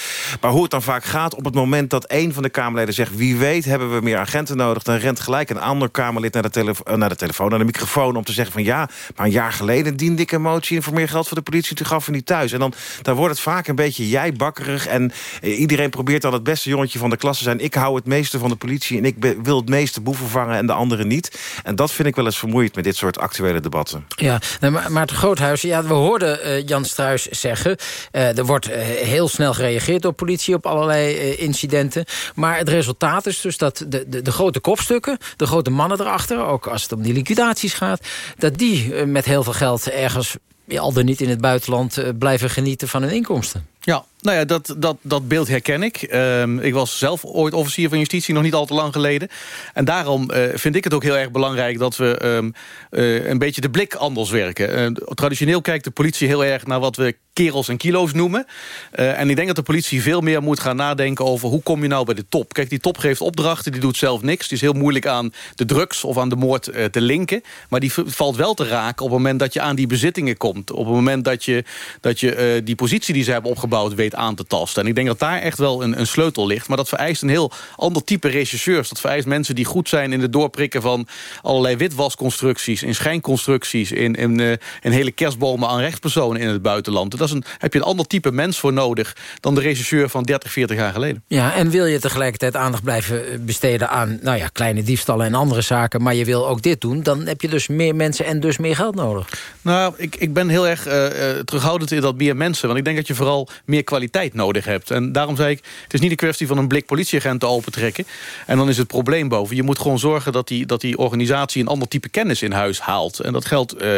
Maar hoe het dan vaak gaat op het moment dat een van de Kamerleden zegt... wie weet hebben we meer agenten nodig... dan rent gelijk een ander Kamerlid naar de, tele naar de telefoon, naar de microfoon... om te zeggen van ja, maar een jaar geleden diende ik een motie... voor meer geld voor de politie, toen gaf we niet thuis. En dan, wordt het vaak een beetje jijbakkerig... en eh, iedereen probeert dan het beste jongetje van de klas te zijn. Ik hou het meeste van de politie en ik wil het meeste boeven vangen... en de anderen niet. En dat vind ik wel eens vermoeiend met dit soort actuele debatten. Ja, maar, maar het Groothuis, ja, we hoorden uh, Jan Struis zeggen... Er wordt heel snel gereageerd door politie op allerlei uh, incidenten. Maar het resultaat is dus dat de, de, de, grote kopstukken... de grote mannen erachter, ook als het om die liquidaties gaat... dat die uh, met heel veel geld ergens al dan niet in het buitenland... Uh, blijven genieten van hun inkomsten. Ja, Nou ja, dat, dat, dat beeld herken ik. Ehm, ik was zelf ooit officier van justitie, nog niet al te lang geleden. En daarom uh, vind ik het ook heel erg belangrijk... dat we um, uh, een beetje de blik anders werken. Uh, traditioneel kijkt de politie heel erg naar wat we kerels en kilo's noemen. En ik denk dat de politie veel meer moet gaan nadenken over... hoe kom je nou bij de top? Kijk, die top geeft opdrachten, die doet zelf niks. Die is heel moeilijk aan de drugs of aan de moord te linken. Maar die valt wel te raken op het moment dat je aan die bezittingen komt. Op het moment dat je, dat je die positie die ze hebben opgebouwd weet aan te tasten. En ik denk dat daar echt wel een, een sleutel ligt. Maar dat vereist een heel ander type regisseurs. Dat vereist mensen die goed zijn in het doorprikken van allerlei witwasconstructies... in schijnconstructies, in, in, in hele kerstbomen aan rechtspersonen in het buitenland. Dat is een, heb je een ander type mens voor nodig... dan de regisseur van 30, 40 jaar geleden. Ja, en wil je tegelijkertijd aandacht blijven besteden aan... nou ja, kleine diefstallen en andere zaken... maar je wil ook dit doen, dan heb je dus meer mensen en dus meer geld nodig. Nou, ik, ik ben heel erg uh, terughoudend in dat meer mensen. Want ik denk dat je vooral meer kwaliteit nodig hebt. En daarom zei ik, het is niet een kwestie van een blik politieagenten opentrekken. En dan is het probleem boven. Je moet gewoon zorgen dat die, dat die organisatie een ander type kennis in huis haalt. En dat geldt uh,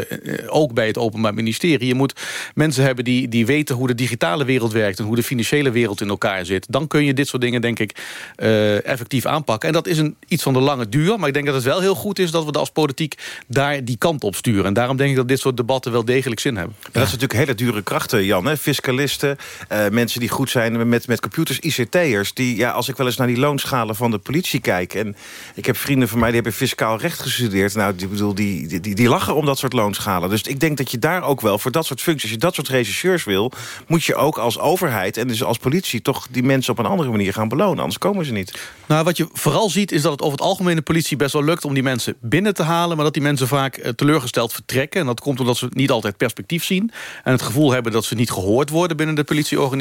ook bij het Openbaar Ministerie. Je moet mensen hebben die, die weten hoe de digitale wereld werkt... en hoe de financiële wereld in elkaar zit. Dan kun je dit soort dingen, denk ik, uh, effectief aanpakken. En dat is een, iets van de lange duur. Maar ik denk dat het wel heel goed is dat we als politiek daar die kant op sturen. En daarom denk ik dat dit soort debatten wel degelijk zin hebben. Ja. Dat is natuurlijk hele dure krachten, Jan. Hè? Fiscalisten, uh, mensen die goed zijn met, met computers, ICT'ers. Die, ja, als ik wel eens naar die loonschalen van de politie kijk... en ik heb vrienden van mij die hebben fiscaal recht gestudeerd. Nou, die, bedoel, die, die, die, lachen om dat soort loonschalen. Dus ik denk dat je daar ook wel voor dat soort functies... als je dat soort regisseurs wil, moet je ook als overheid... en dus als politie toch die mensen op een andere manier gaan belonen. Anders komen ze niet. Nou, wat je vooral ziet is dat het over het algemeen de politie best wel lukt... om die mensen binnen te halen, maar dat die mensen vaak uh, teleurgesteld vertrekken. En dat komt omdat ze niet altijd perspectief zien... en het gevoel hebben dat ze niet gehoord worden binnen de politieorganisatie.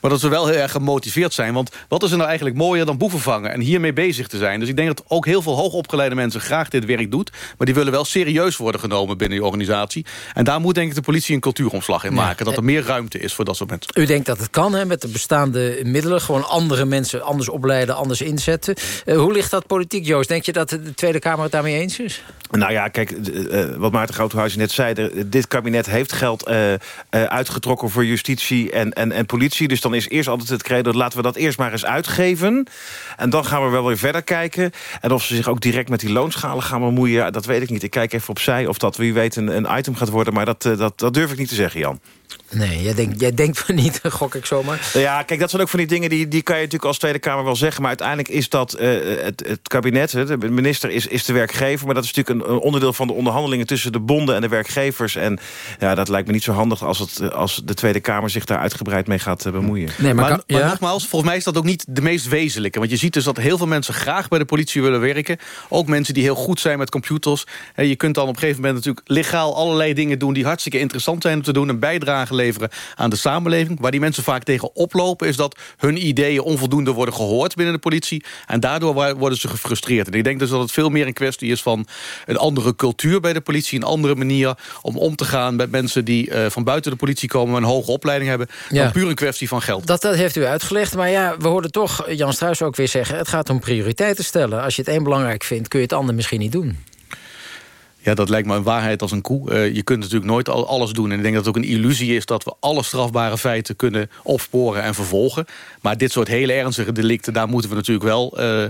Maar dat ze wel heel erg gemotiveerd zijn. Want wat is er nou eigenlijk mooier dan boeven vangen... en hiermee bezig te zijn? Dus ik denk dat ook heel veel hoogopgeleide mensen graag dit werk doet... maar die willen wel serieus worden genomen binnen die organisatie. En daar moet denk ik de politie een cultuuromslag in maken. Ja. Dat er meer ruimte is voor dat soort mensen. U denkt dat het kan hè, met de bestaande middelen... gewoon andere mensen anders opleiden, anders inzetten. Uh, hoe ligt dat politiek, Joost? Denk je dat de Tweede Kamer het daarmee eens is? Nou ja, kijk, uh, wat Maarten Groothuis net zei... Dit kabinet heeft geld uh, uitgetrokken voor justitie en, en, en politie. Dus dan is eerst altijd het credo... laten we dat eerst maar eens uitgeven. En dan gaan we wel weer verder kijken. En of ze zich ook direct met die loonschalen gaan bemoeien... dat weet ik niet. Ik kijk even opzij of dat wie weet een, een item gaat worden. Maar dat, dat, dat durf ik niet te zeggen, Jan. Nee, jij denkt, jij denkt van niet, gok ik zomaar. Ja, kijk, dat zijn ook van die dingen die, die kan je natuurlijk als Tweede Kamer wel zeggen. Maar uiteindelijk is dat uh, het, het kabinet, de minister is, is de werkgever. Maar dat is natuurlijk een, een, onderdeel van de onderhandelingen tussen de bonden en de werkgevers. En ja, dat lijkt me niet zo handig als, het, als de Tweede Kamer zich daar uitgebreid mee gaat uh, bemoeien. Nee, maar, maar, maar ja? nogmaals, volgens mij is dat ook niet de meest wezenlijke. Want je ziet dus dat heel veel mensen graag bij de politie willen werken. Ook mensen die heel goed zijn met computers. En je kunt dan op een gegeven moment natuurlijk legaal allerlei dingen doen... die hartstikke interessant zijn om te doen. Een bijdrage leveren aan de samenleving. Waar die mensen vaak tegen oplopen is dat hun ideeën onvoldoende worden gehoord binnen de politie. En daardoor worden ze gefrustreerd. En ik denk dus dat het veel meer een kwestie is van een andere cultuur bij de politie. Een andere manier om om te gaan met mensen die uh, van buiten de politie komen... en een hoge opleiding hebben. Ja. Dan puur een kwestie van geld. Dat, dat heeft u uitgelegd. Maar ja, we hoorden toch Jan Struijs ook weer zeggen... het gaat om prioriteiten stellen. Als je het een belangrijk vindt, kun je het ander misschien niet doen. Ja, dat lijkt me een waarheid als een koe. Uh, je kunt natuurlijk nooit al alles doen. En ik denk dat het ook een illusie is dat we alle strafbare feiten kunnen opsporen en vervolgen. Maar dit soort hele ernstige delicten, daar moeten we natuurlijk wel uh,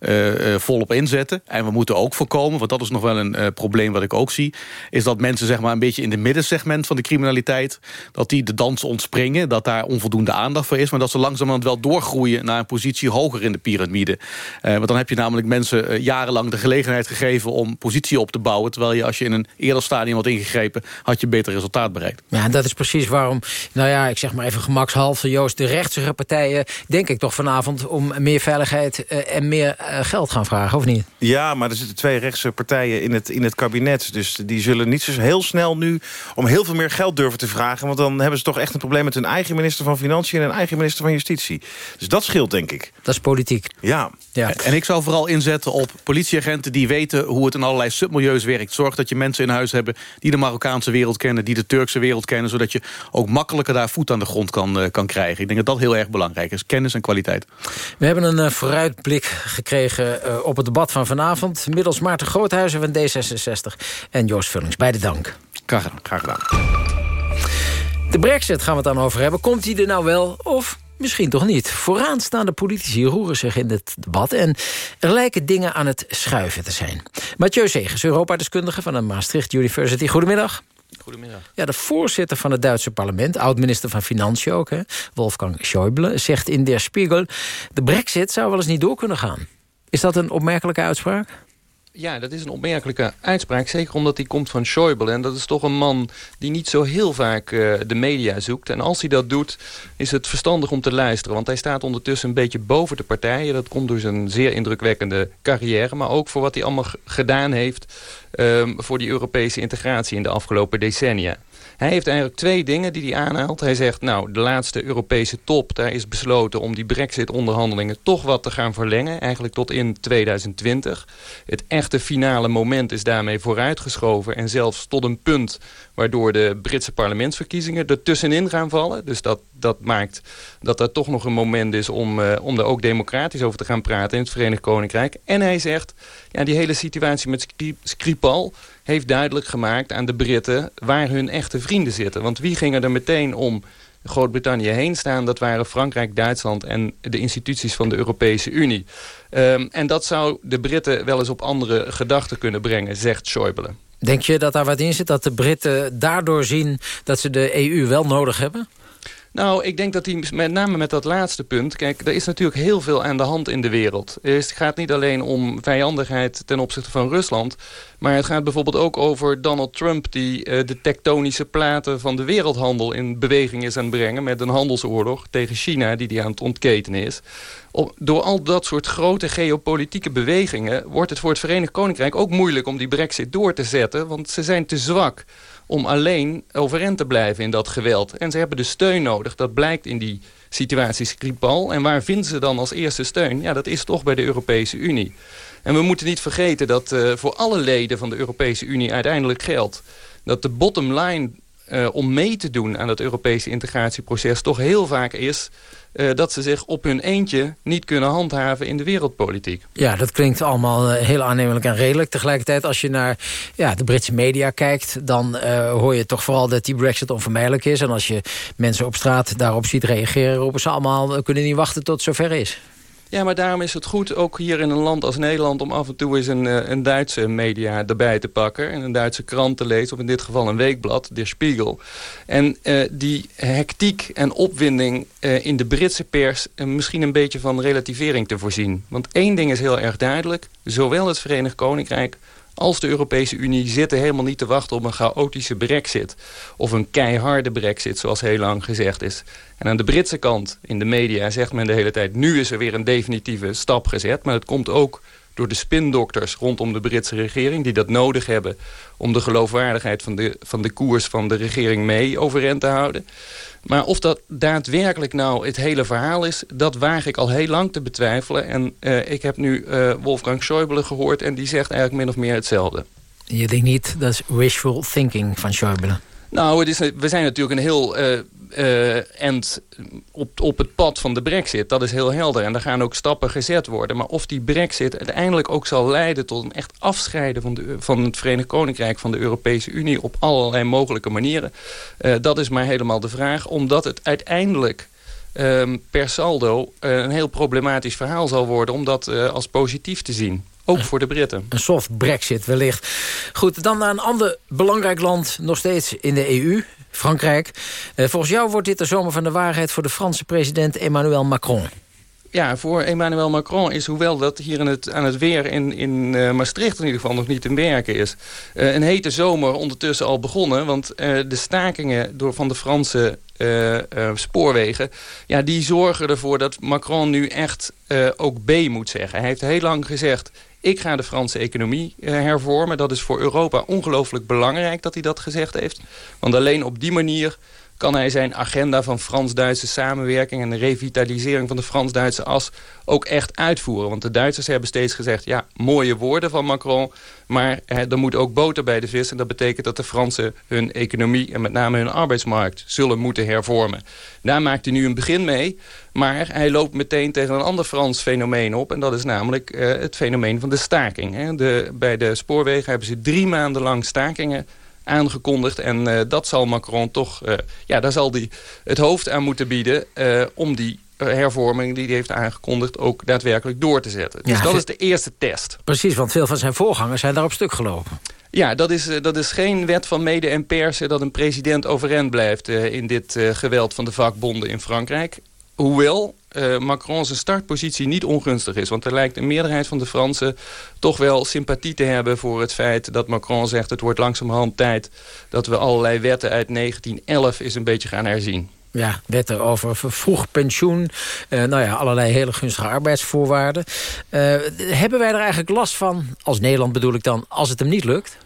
uh, volop inzetten. En we moeten ook voorkomen, want dat is nog wel een probleem wat ik ook zie... is dat mensen zeg maar een beetje in de middensegment van de criminaliteit... dat die de dans ontspringen, dat daar onvoldoende aandacht voor is... maar dat ze langzamerhand wel doorgroeien naar een positie hoger in de piramide. want dan heb je namelijk mensen jarenlang de gelegenheid gegeven... om positie op te bouwen terwijl je als je in een eerder stadium had ingegrepen... had je beter resultaat bereikt. Ja, en dat is precies waarom, nou ja, ik zeg maar even gemakshalve... Joost, de rechtse partijen, denk ik toch vanavond... om meer veiligheid uh, en meer uh, geld gaan vragen, of niet? Ja, maar er zitten twee rechtse partijen in het, in het kabinet. Dus die zullen niet zo heel snel nu om heel veel meer geld durven te vragen. Want dan hebben ze toch echt een probleem met hun eigen minister van Financiën... en hun eigen minister van Justitie. Dus dat scheelt, denk ik. Dat is politiek. Ja. ja. En ik zou vooral inzetten op politieagenten... die weten hoe het in allerlei submilieus werkt Zorg dat je mensen in huis hebben die de Marokkaanse wereld kennen... die de Turkse wereld kennen... zodat je ook makkelijker daar voet aan de grond kan, uh, kan krijgen. Ik denk dat dat heel erg belangrijk is. Kennis en kwaliteit. We hebben een uh, vooruitblik gekregen uh, op het debat van vanavond... middels Maarten Groothuizen van D66 en Joost Vullings. Beide dank. Graag gedaan. Graag gedaan. De brexit gaan we het dan over hebben. Komt die er nou wel of misschien toch niet? Vooraanstaande politici roeren zich in het debat... en er lijken dingen aan het schuiven te zijn. Mathieu Segers, Europa-deskundige van de Maastricht University. Goedemiddag. Goedemiddag. Ja, de voorzitter van het Duitse parlement, oud-minister van Financiën ook... Hè, Wolfgang Schäuble, zegt in Der Spiegel... de brexit zou wel eens niet door kunnen gaan. Is dat een opmerkelijke uitspraak? Ja, dat is een opmerkelijke uitspraak. Zeker omdat hij komt van Schäuble. En dat is toch een man die niet zo heel vaak uh, de media zoekt. En als hij dat doet, is het verstandig om te luisteren. Want hij staat ondertussen een beetje boven de partijen. Dat komt door zijn zeer indrukwekkende carrière. Maar ook voor wat hij allemaal gedaan heeft... Um, voor die Europese integratie in de afgelopen decennia. Hij heeft eigenlijk twee dingen die hij aanhaalt. Hij zegt, nou, de laatste Europese top... daar is besloten om die brexit-onderhandelingen toch wat te gaan verlengen. Eigenlijk tot in 2020. Het echte finale moment is daarmee vooruitgeschoven. En zelfs tot een punt waardoor de Britse parlementsverkiezingen er tussenin gaan vallen. Dus dat, dat maakt dat er toch nog een moment is om, uh, om er ook democratisch over te gaan praten in het Verenigd Koninkrijk. En hij zegt, ja, die hele situatie met Skripal heeft duidelijk gemaakt aan de Britten waar hun echte vrienden zitten. Want wie gingen er meteen om Groot-Brittannië heen staan? Dat waren Frankrijk, Duitsland en de instituties van de Europese Unie. Um, en dat zou de Britten wel eens op andere gedachten kunnen brengen, zegt Schäuble. Denk je dat daar wat in zit? Dat de Britten daardoor zien dat ze de EU wel nodig hebben? Nou, ik denk dat hij met name met dat laatste punt... Kijk, er is natuurlijk heel veel aan de hand in de wereld. Het gaat niet alleen om vijandigheid ten opzichte van Rusland... maar het gaat bijvoorbeeld ook over Donald Trump... die uh, de tektonische platen van de wereldhandel in beweging is aan het brengen... met een handelsoorlog tegen China die die aan het ontketenen is. Op, door al dat soort grote geopolitieke bewegingen... wordt het voor het Verenigd Koninkrijk ook moeilijk om die brexit door te zetten... want ze zijn te zwak om alleen overeind te blijven in dat geweld. En ze hebben de steun nodig. Dat blijkt in die situatie Skripal. En waar vinden ze dan als eerste steun? Ja, dat is toch bij de Europese Unie. En we moeten niet vergeten dat uh, voor alle leden van de Europese Unie uiteindelijk geldt... dat de bottom line uh, om mee te doen aan het Europese integratieproces toch heel vaak is... Uh, dat ze zich op hun eentje niet kunnen handhaven in de wereldpolitiek. Ja, dat klinkt allemaal uh, heel aannemelijk en redelijk. Tegelijkertijd, als je naar ja, de Britse media kijkt... dan uh, hoor je toch vooral dat die brexit onvermijdelijk is. En als je mensen op straat daarop ziet reageren... roepen ze allemaal, kunnen niet wachten tot het zover is. Ja, maar daarom is het goed, ook hier in een land als Nederland... om af en toe eens een, een Duitse media erbij te pakken... en een Duitse krant te lezen, of in dit geval een weekblad, Der Spiegel. En uh, die hectiek en opwinding uh, in de Britse pers... Uh, misschien een beetje van relativering te voorzien. Want één ding is heel erg duidelijk. Zowel het Verenigd Koninkrijk als de Europese Unie zitten helemaal niet te wachten op een chaotische brexit. Of een keiharde brexit, zoals heel lang gezegd is. En aan de Britse kant, in de media, zegt men de hele tijd... nu is er weer een definitieve stap gezet. Maar het komt ook door de spindokters rondom de Britse regering... die dat nodig hebben om de geloofwaardigheid van de, van de koers van de regering mee overeind te houden. Maar of dat daadwerkelijk nou het hele verhaal is... dat waag ik al heel lang te betwijfelen. En uh, ik heb nu uh, Wolfgang Schäuble gehoord... en die zegt eigenlijk min of meer hetzelfde. Je denkt niet, dat is wishful thinking van Schäuble? Nou, het is, we zijn natuurlijk een heel uh, uh, end op, op het pad van de brexit. Dat is heel helder. En daar gaan ook stappen gezet worden. Maar of die brexit uiteindelijk ook zal leiden tot een echt afscheiden van, de, van het Verenigd Koninkrijk van de Europese Unie op allerlei mogelijke manieren. Uh, dat is maar helemaal de vraag. Omdat het uiteindelijk um, per saldo uh, een heel problematisch verhaal zal worden om dat uh, als positief te zien. Ook voor de Britten. Een soft brexit wellicht. Goed, dan naar een ander belangrijk land, nog steeds in de EU. Frankrijk. Uh, volgens jou wordt dit de zomer van de waarheid... voor de Franse president Emmanuel Macron. Ja, voor Emmanuel Macron is, hoewel dat hier in het, aan het weer in, in uh, Maastricht in ieder geval nog niet te merken is... Uh, een hete zomer ondertussen al begonnen. Want de stakingen door van de Franse spoorwegen... Ja, die zorgen ervoor dat Macron nu echt ook B moet zeggen. Hij heeft heel lang gezegd... Ik ga de Franse economie uh, hervormen. Dat is voor Europa ongelooflijk belangrijk dat hij dat gezegd heeft. Want alleen op die manier kan hij zijn agenda van Frans-Duitse samenwerking... en de revitalisering van de Frans-Duitse as ook echt uitvoeren. Want de Duitsers hebben steeds gezegd... ja, mooie woorden van Macron, maar hè, er moet ook boter bij de vis. En dat betekent dat de Fransen hun economie... en met name hun arbeidsmarkt zullen moeten hervormen. Daar maakt hij nu een begin mee. Maar hij loopt meteen tegen een ander Frans fenomeen op. En dat is namelijk uh, het fenomeen van de staking. Hè. De, bij de spoorwegen hebben ze drie maanden lang stakingen aangekondigd. En dat zal Macron toch, ja, daar zal hij het hoofd aan moeten bieden... om die hervorming die hij heeft aangekondigd ook daadwerkelijk door te zetten. Dus dat is de eerste test. Precies, want veel van zijn voorgangers zijn daar op stuk gelopen. Ja, dat is, dat is geen wet van mede en persen dat een president overeind blijft in dit geweld van de vakbonden in Frankrijk. Hoewel uh, Macron zijn startpositie niet ongunstig is. Want er lijkt een meerderheid van de Fransen toch wel sympathie te hebben... voor het feit dat Macron zegt... het wordt langzamerhand tijd dat we allerlei wetten uit 1911 eens een beetje gaan herzien. Ja, wetten over vroeg pensioen. Uh, nou ja, allerlei hele gunstige arbeidsvoorwaarden. Uh, hebben wij er eigenlijk last van, als Nederland bedoel ik dan... als het hem niet lukt?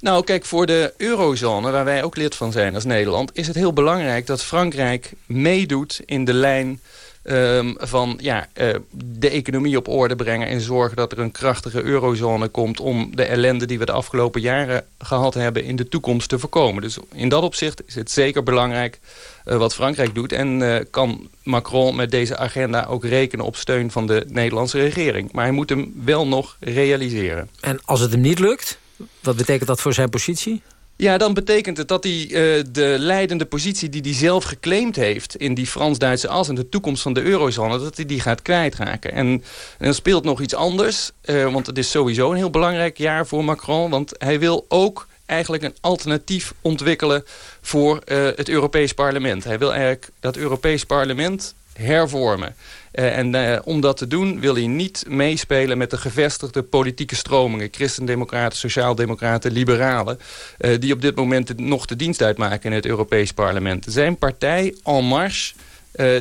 Nou, kijk, voor de eurozone, waar wij ook lid van zijn als Nederland... is het heel belangrijk dat Frankrijk meedoet in de lijn... Um, van ja, uh, de economie op orde brengen... en zorgen dat er een krachtige eurozone komt... om de ellende die we de afgelopen jaren gehad hebben... in de toekomst te voorkomen. Dus in dat opzicht is het zeker belangrijk uh, wat Frankrijk doet. En uh, kan Macron met deze agenda ook rekenen op steun van de Nederlandse regering. Maar hij moet hem wel nog realiseren. En als het hem niet lukt? Wat betekent dat voor zijn positie? Ja, dan betekent het dat hij uh, de leidende positie die hij zelf geclaimd heeft... in die Frans-Duitse as en de toekomst van de eurozone... dat hij die gaat kwijtraken. En, en er speelt nog iets anders, uh, want het is sowieso een heel belangrijk jaar voor Macron... want hij wil ook eigenlijk een alternatief ontwikkelen voor uh, het Europees Parlement. Hij wil eigenlijk dat Europees Parlement hervormen. Uh, en uh, om dat te doen wil hij niet meespelen met de gevestigde politieke stromingen. Christendemocraten, sociaaldemocraten, liberalen. Uh, die op dit moment nog de dienst uitmaken in het Europees parlement. Zijn partij, En Marche,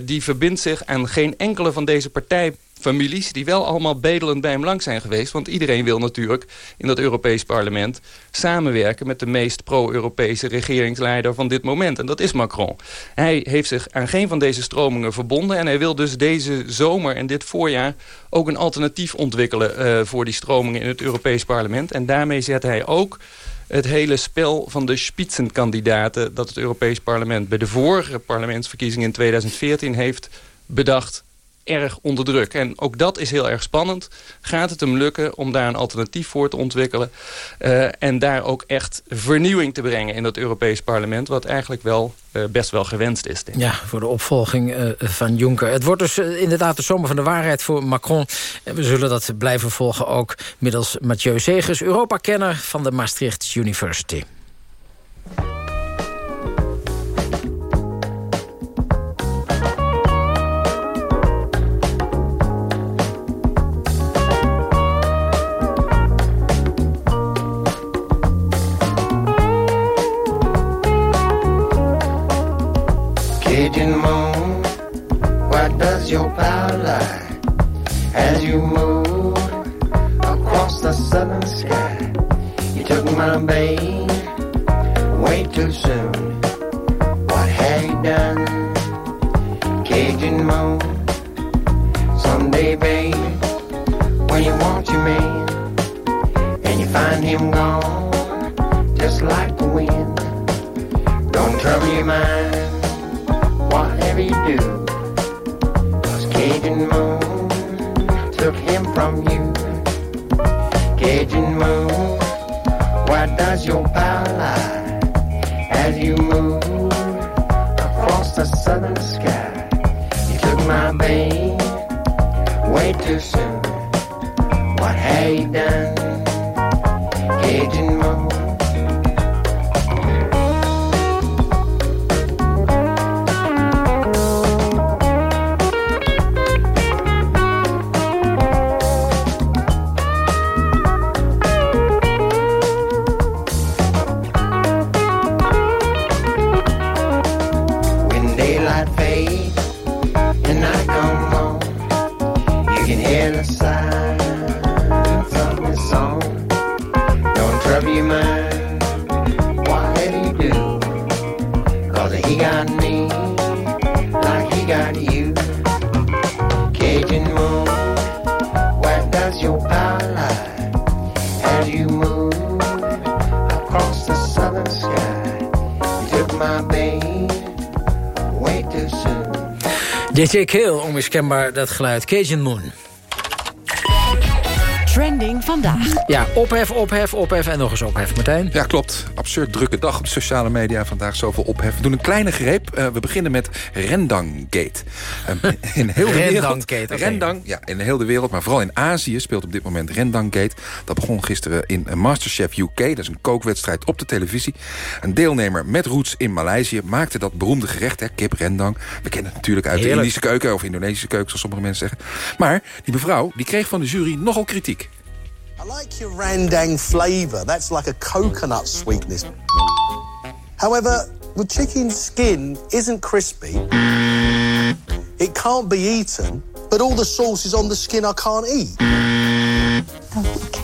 die verbindt zich aan geen enkele van deze partij families die wel allemaal bedelend bij hem lang zijn geweest. Want iedereen wil natuurlijk in dat Europees parlement samenwerken... met de meest pro-Europese regeringsleider van dit moment. En dat is Macron. Hij heeft zich aan geen van deze stromingen verbonden... en hij wil dus deze zomer en dit voorjaar ook een alternatief ontwikkelen... Uh, voor die stromingen in het Europees parlement. En daarmee zet hij ook het hele spel van de spitsenkandidaten... dat het Europees parlement bij de vorige parlementsverkiezingen in 2014 heeft bedacht erg onder druk. En ook dat is heel erg spannend. Gaat het hem lukken om daar een alternatief voor te ontwikkelen... Uh, en daar ook echt vernieuwing te brengen in dat Europees parlement... wat eigenlijk wel uh, best wel gewenst is. Denk ik. Ja, voor de opvolging uh, van Juncker. Het wordt dus inderdaad de zomer van de waarheid voor Macron. En we zullen dat blijven volgen ook middels Mathieu Segers... Europa-kenner van de Maastricht University. Your power as you move across the southern sky? You took my babe way too soon. What have you done, Cajun moon? Someday, baby, when you want your man and you find him gone, just like the wind, don't trouble your mind whatever you do. Cajun Moon took him from you. Cajun Moon, why does your power lie as you move across the southern sky? You took my babe way too soon. What have you done, Cajun DJ Kill, onmiskenbaar dat geluid. Cajun Moon. Trending Trending vandaag. Ja, ophef, ophef, ophef en nog eens ophef, Martijn. Ja, klopt. Absurd drukke dag op de sociale media. Vandaag zoveel ophef. We doen een kleine greep. Uh, we beginnen met Rendang-gate. Um, in heel de wereld... Okay. Rendang, ja, in heel de wereld. Maar vooral in Azië speelt op dit moment Rendang-gate. Dat begon gisteren in Masterchef UK. Dat is een kookwedstrijd op de televisie. Een deelnemer met roots in Maleisië maakte dat beroemde gerecht. Hè, kip Rendang. We kennen het natuurlijk uit Heerlijk. de Indische keuken... of Indonesische keuken, zoals sommige mensen zeggen. Maar die mevrouw die kreeg van de jury nogal kritiek. I like your rendang flavour. That's like a coconut sweetness. However, the chicken skin isn't crispy. It can't be eaten, but all the sauce is on the skin I can't eat. Oh,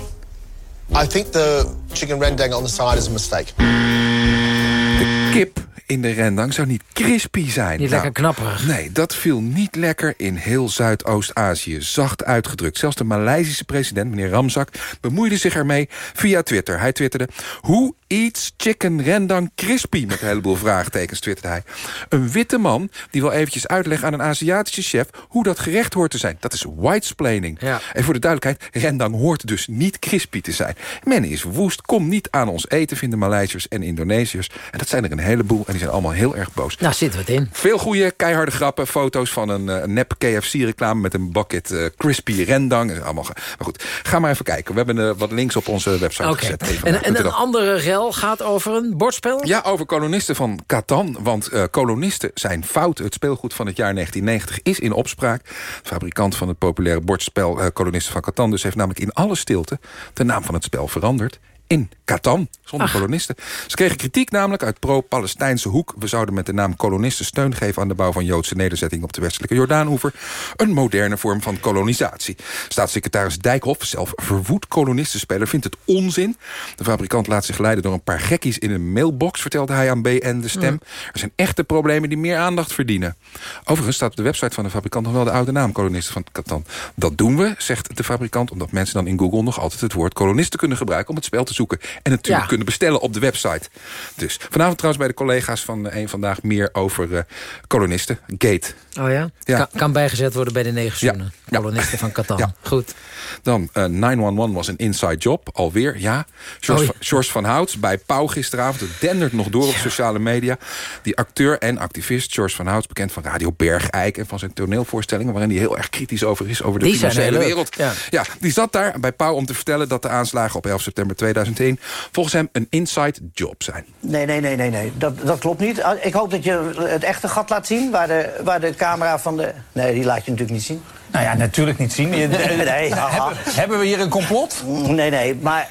I think the chicken rendang on the side is a mistake. De kip in de rendang zou niet crispy zijn. Niet lekker knapperig. Nee, dat viel niet lekker in heel Zuidoost-Azië. Zacht uitgedrukt. Zelfs de Maleisische president, meneer Ramzak... bemoeide zich ermee via Twitter. Hij twitterde... Who eats chicken rendang crispy? Met een heleboel vraagtekens twitterde hij. Een witte man die wil eventjes uitleggen aan een Aziatische chef... hoe dat gerecht hoort te zijn. Dat is whitesplaining. Ja. En voor de duidelijkheid, rendang hoort dus niet crispy te zijn. Men is woest, kom niet aan ons eten, vinden Maleisiërs en Indonesiërs. En dat zijn er een heleboel en die zijn allemaal heel erg boos. Nou, zitten we het in. Veel goede, keiharde grappen. Foto's van een uh, nep KFC-reclame met een bucket uh, crispy rendang. Allemaal maar goed, ga maar even kijken. We hebben uh, wat links op onze website okay. gezet. Even en, en een andere gaat over een bordspel? Ja, over kolonisten van Catan. Want kolonisten zijn fout. Het speelgoed van het jaar 1990 is in opspraak. De fabrikant van het populaire bordspel Kolonisten van Catan... dus heeft namelijk in alle stilte de naam van het spel veranderd in Catan, zonder Ach. kolonisten. Ze kregen kritiek namelijk uit pro-Palestijnse hoek. We zouden met de naam kolonisten steun geven... aan de bouw van Joodse nederzettingen op de westelijke Jordaanoever. Een moderne vorm van kolonisatie. Staatssecretaris Dijkhoff, zelf verwoed kolonistenspeler... vindt het onzin. De fabrikant laat zich leiden door een paar gekkies in een mailbox... vertelde hij aan BN De Stem. Er zijn echte problemen die meer aandacht verdienen. Overigens staat op de website van de fabrikant... nog wel de oude naam kolonisten van Catan. Dat doen we, zegt de fabrikant... omdat mensen dan in Google nog altijd het woord kolonisten kunnen gebruiken... om het spel te zoeken. En natuurlijk Ja. kunnen bestellen op de website. Dus vanavond trouwens bij de collega's van één Vandaag... meer over eh, kolonisten. Gate. Oh ja? Ja. Kan, kan bijgezet worden bij de negen zoenen. Kolonisten van Catan. Ja. Goed. Dan eh 911 was een inside job, alweer, ja. George, Oh, van, George van Houts bij Pauw gisteravond. Het dendert nog door op sociale media. Die acteur en activist George van Houts... bekend van Radio Bergijk en van zijn toneelvoorstellingen... waarin hij heel erg kritisch over is over de Die financiële wereld. ja. die zat daar bij Pauw om te vertellen... dat de aanslagen op 11 september 2001 volgens hem een inside job zijn. Nee, nee, nee, nee, nee. Dat, dat klopt niet. Ah, Ik hoop dat je het echte gat laat zien, waar de, waar de camera van de... Nee, die laat je natuurlijk niet zien. Nou ja, natuurlijk niet zien. Je- nee, hebben, hebben we hier een complot? Nee, nee, maar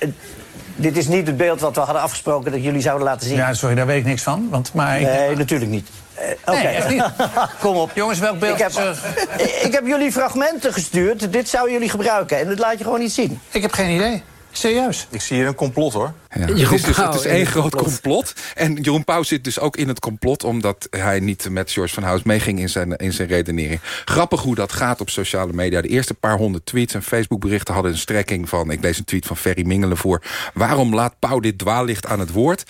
dit is niet het beeld wat we hadden afgesproken dat jullie zouden laten zien. Ja, sorry, daar weet ik niks van. Want, maar ik- Nee, natuurlijk niet. Eh, Oké, Nee, kom op. Jongens, welk beeld Ik heb, is er? ik heb jullie fragmenten gestuurd. Dit zouden jullie gebruiken en dat laat je gewoon niet zien. Ik heb geen idee. Serieus. Ik zie hier een complot, hoor. Ja, het is, dus, het is één groot complot. En Jeroen Pauw zit dus ook in het complot... omdat hij niet met George van Hout meeging in zijn, in zijn redenering. Grappig hoe dat gaat op sociale media. De eerste paar honderd tweets en Facebookberichten hadden een strekking van... ik lees een tweet van Ferry Mingelen voor... waarom laat Pauw dit dwaallicht aan het woord?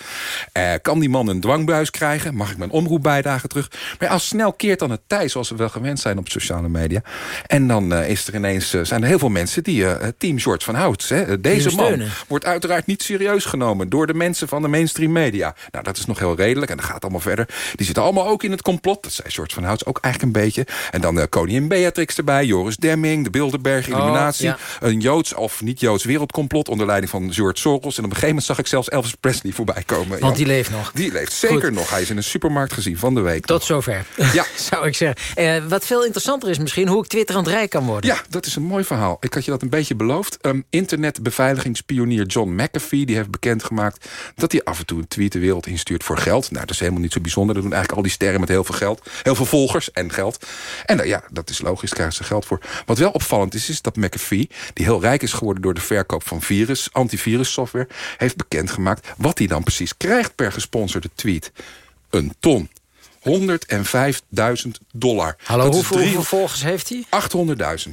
Eh, kan die man een dwangbuis krijgen? Mag ik mijn omroepbijdrage terug? Maar al snel keert dan het tij zoals we wel gewend zijn op sociale media. En dan eh, is er ineens, eh, zijn er heel veel mensen die eh, team George van Hout... Hè, deze man wordt uiteraard niet serieus genomen... door de mensen van de mainstream media. Nou, dat is nog heel redelijk en dat gaat allemaal verder. Die zitten allemaal ook in het complot. Dat zei George van Houts ook eigenlijk een beetje. En dan uh, koningin Beatrix erbij, Joris Demming... de Bilderberg, Illuminatie. ja. Een Joods of niet-Joods wereldcomplot... onder leiding van George Soros. En op een gegeven moment zag ik zelfs Elvis Presley voorbij komen. Want Jan. die leeft nog. Die leeft zeker Goed. nog. Hij is in een supermarkt gezien van de week. Tot zover, Ja. zou ik zeggen. Eh, wat veel interessanter is misschien hoe ik twitterend rijk kan worden. Ja, dat is een mooi verhaal. Ik had je dat een beetje beloofd. Um, internetbeveiligingspionier John McAfee die heeft bekendgemaakt... dat hij af en toe een tweet de wereld instuurt voor geld. Nou, dat is helemaal niet zo bijzonder. Dat doen eigenlijk al die sterren met heel veel geld. Heel veel volgers en geld. En uh, ja, dat is logisch, krijgen ze geld voor. Wat wel opvallend is, is dat McAfee... die heel rijk is geworden door de verkoop van virus... antivirussoftware, heeft bekendgemaakt... wat hij dan precies krijgt per gesponsorde tweet. Een ton. 105.000 dollar. Hallo, Dat is hoeveel, drie- hoeveel volgers heeft hij? 800.000.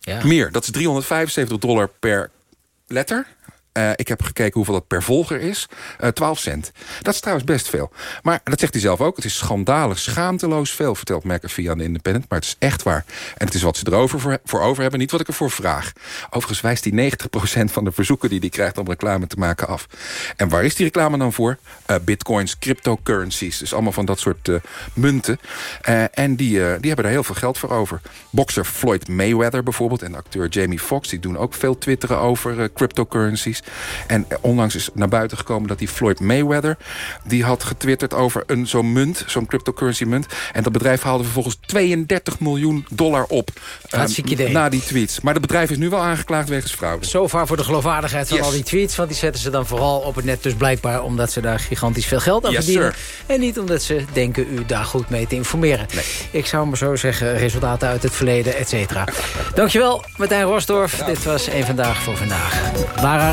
Ja. Meer, dat is 375 dollar per letter. Eh, ik heb gekeken hoeveel dat per volger is. Eh 12 cent. Dat is trouwens best veel. Maar dat zegt hij zelf ook. Het is schandalig, schaamteloos veel, vertelt McAfee aan de Independent. Maar het is echt waar. En het is wat ze erover voor, voor over hebben, niet wat ik ervoor vraag. Overigens wijst hij 90% van de verzoeken die hij krijgt om reclame te maken af. En waar is die reclame dan voor? Eh, bitcoins, cryptocurrencies. Dus allemaal van dat soort munten. En die, die hebben er heel veel geld voor over. Boxer Floyd Mayweather bijvoorbeeld en acteur Jamie Foxx... die doen ook veel twitteren over eh, En onlangs is naar buiten gekomen dat die Floyd Mayweather... die had getwitterd over een zo'n munt, zo'n cryptocurrency munt. En dat bedrijf haalde vervolgens 32 miljoen dollar op. eh, Hartstikke idee. Na die tweets. Maar het bedrijf is nu wel aangeklaagd wegens fraude. Zo vaar voor de geloofwaardigheid van Yes. al die tweets. Want die zetten ze dan vooral op het net. Dus blijkbaar omdat ze daar gigantisch veel geld aan Yes, verdienen. sir. En niet omdat ze denken u daar goed mee te informeren. Ik zou maar zo zeggen, resultaten uit het verleden, et cetera. Dankjewel, Martijn Rosdorf. Dit was één Vandaag voor Vandaag. Lara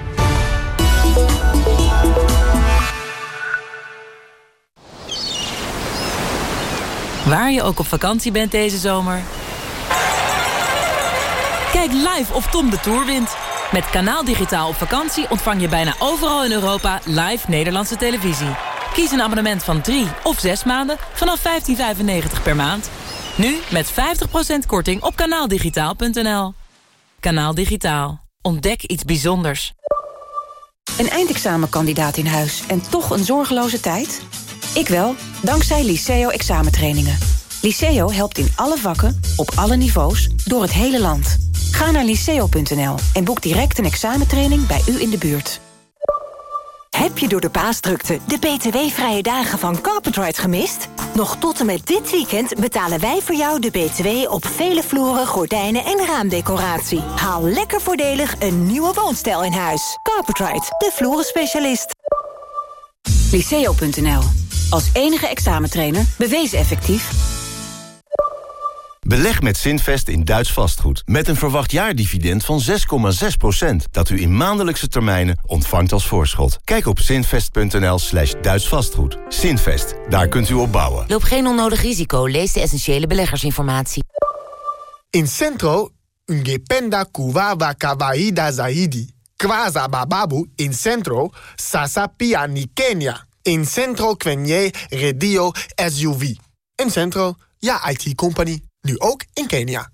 Waar je ook op vakantie bent deze zomer. Kijk live of Tom de Tour wint. Met Kanaal Digitaal op vakantie ontvang je bijna overal in Europa live Nederlandse televisie. Kies een abonnement van 3 of 6 maanden vanaf 15,95 per maand. Nu met 50% korting op kanaaldigitaal.nl. Kanaal Digitaal. Ontdek iets bijzonders. Een eindexamenkandidaat in huis en toch een zorgeloze tijd? Ik wel, dankzij Liceo examentrainingen. Liceo helpt in alle vakken, op alle niveaus, door het hele land. Ga naar liceo.nl en boek direct een examentraining bij u in de buurt. Heb je door de paasdrukte de btw-vrije dagen van Carpetride gemist? Nog tot en met dit weekend betalen wij voor jou de btw op vele vloeren, gordijnen en raamdecoratie. Haal lekker voordelig een nieuwe woonstijl in huis. Carpetride, de vloerenspecialist. Liceo.nl. Als enige examentrainer bewezen effectief. Beleg met Zinvest in Duits vastgoed. Met een verwacht jaardividend van 6,6%. Dat u in maandelijkse termijnen ontvangt als voorschot. Kijk op zinvest.nl slash Duits vastgoed. Zinvest, daar kunt u op bouwen. Loop geen onnodig risico. Lees de essentiële beleggersinformatie. In Centro, ungependa kuwawa kawaida zaidi. Kwaza bababu in Centro, sasa pia ni Kenya. In Centro kwenye redio SUV. In Centro, ja IT-company. Nu ook in Kenia.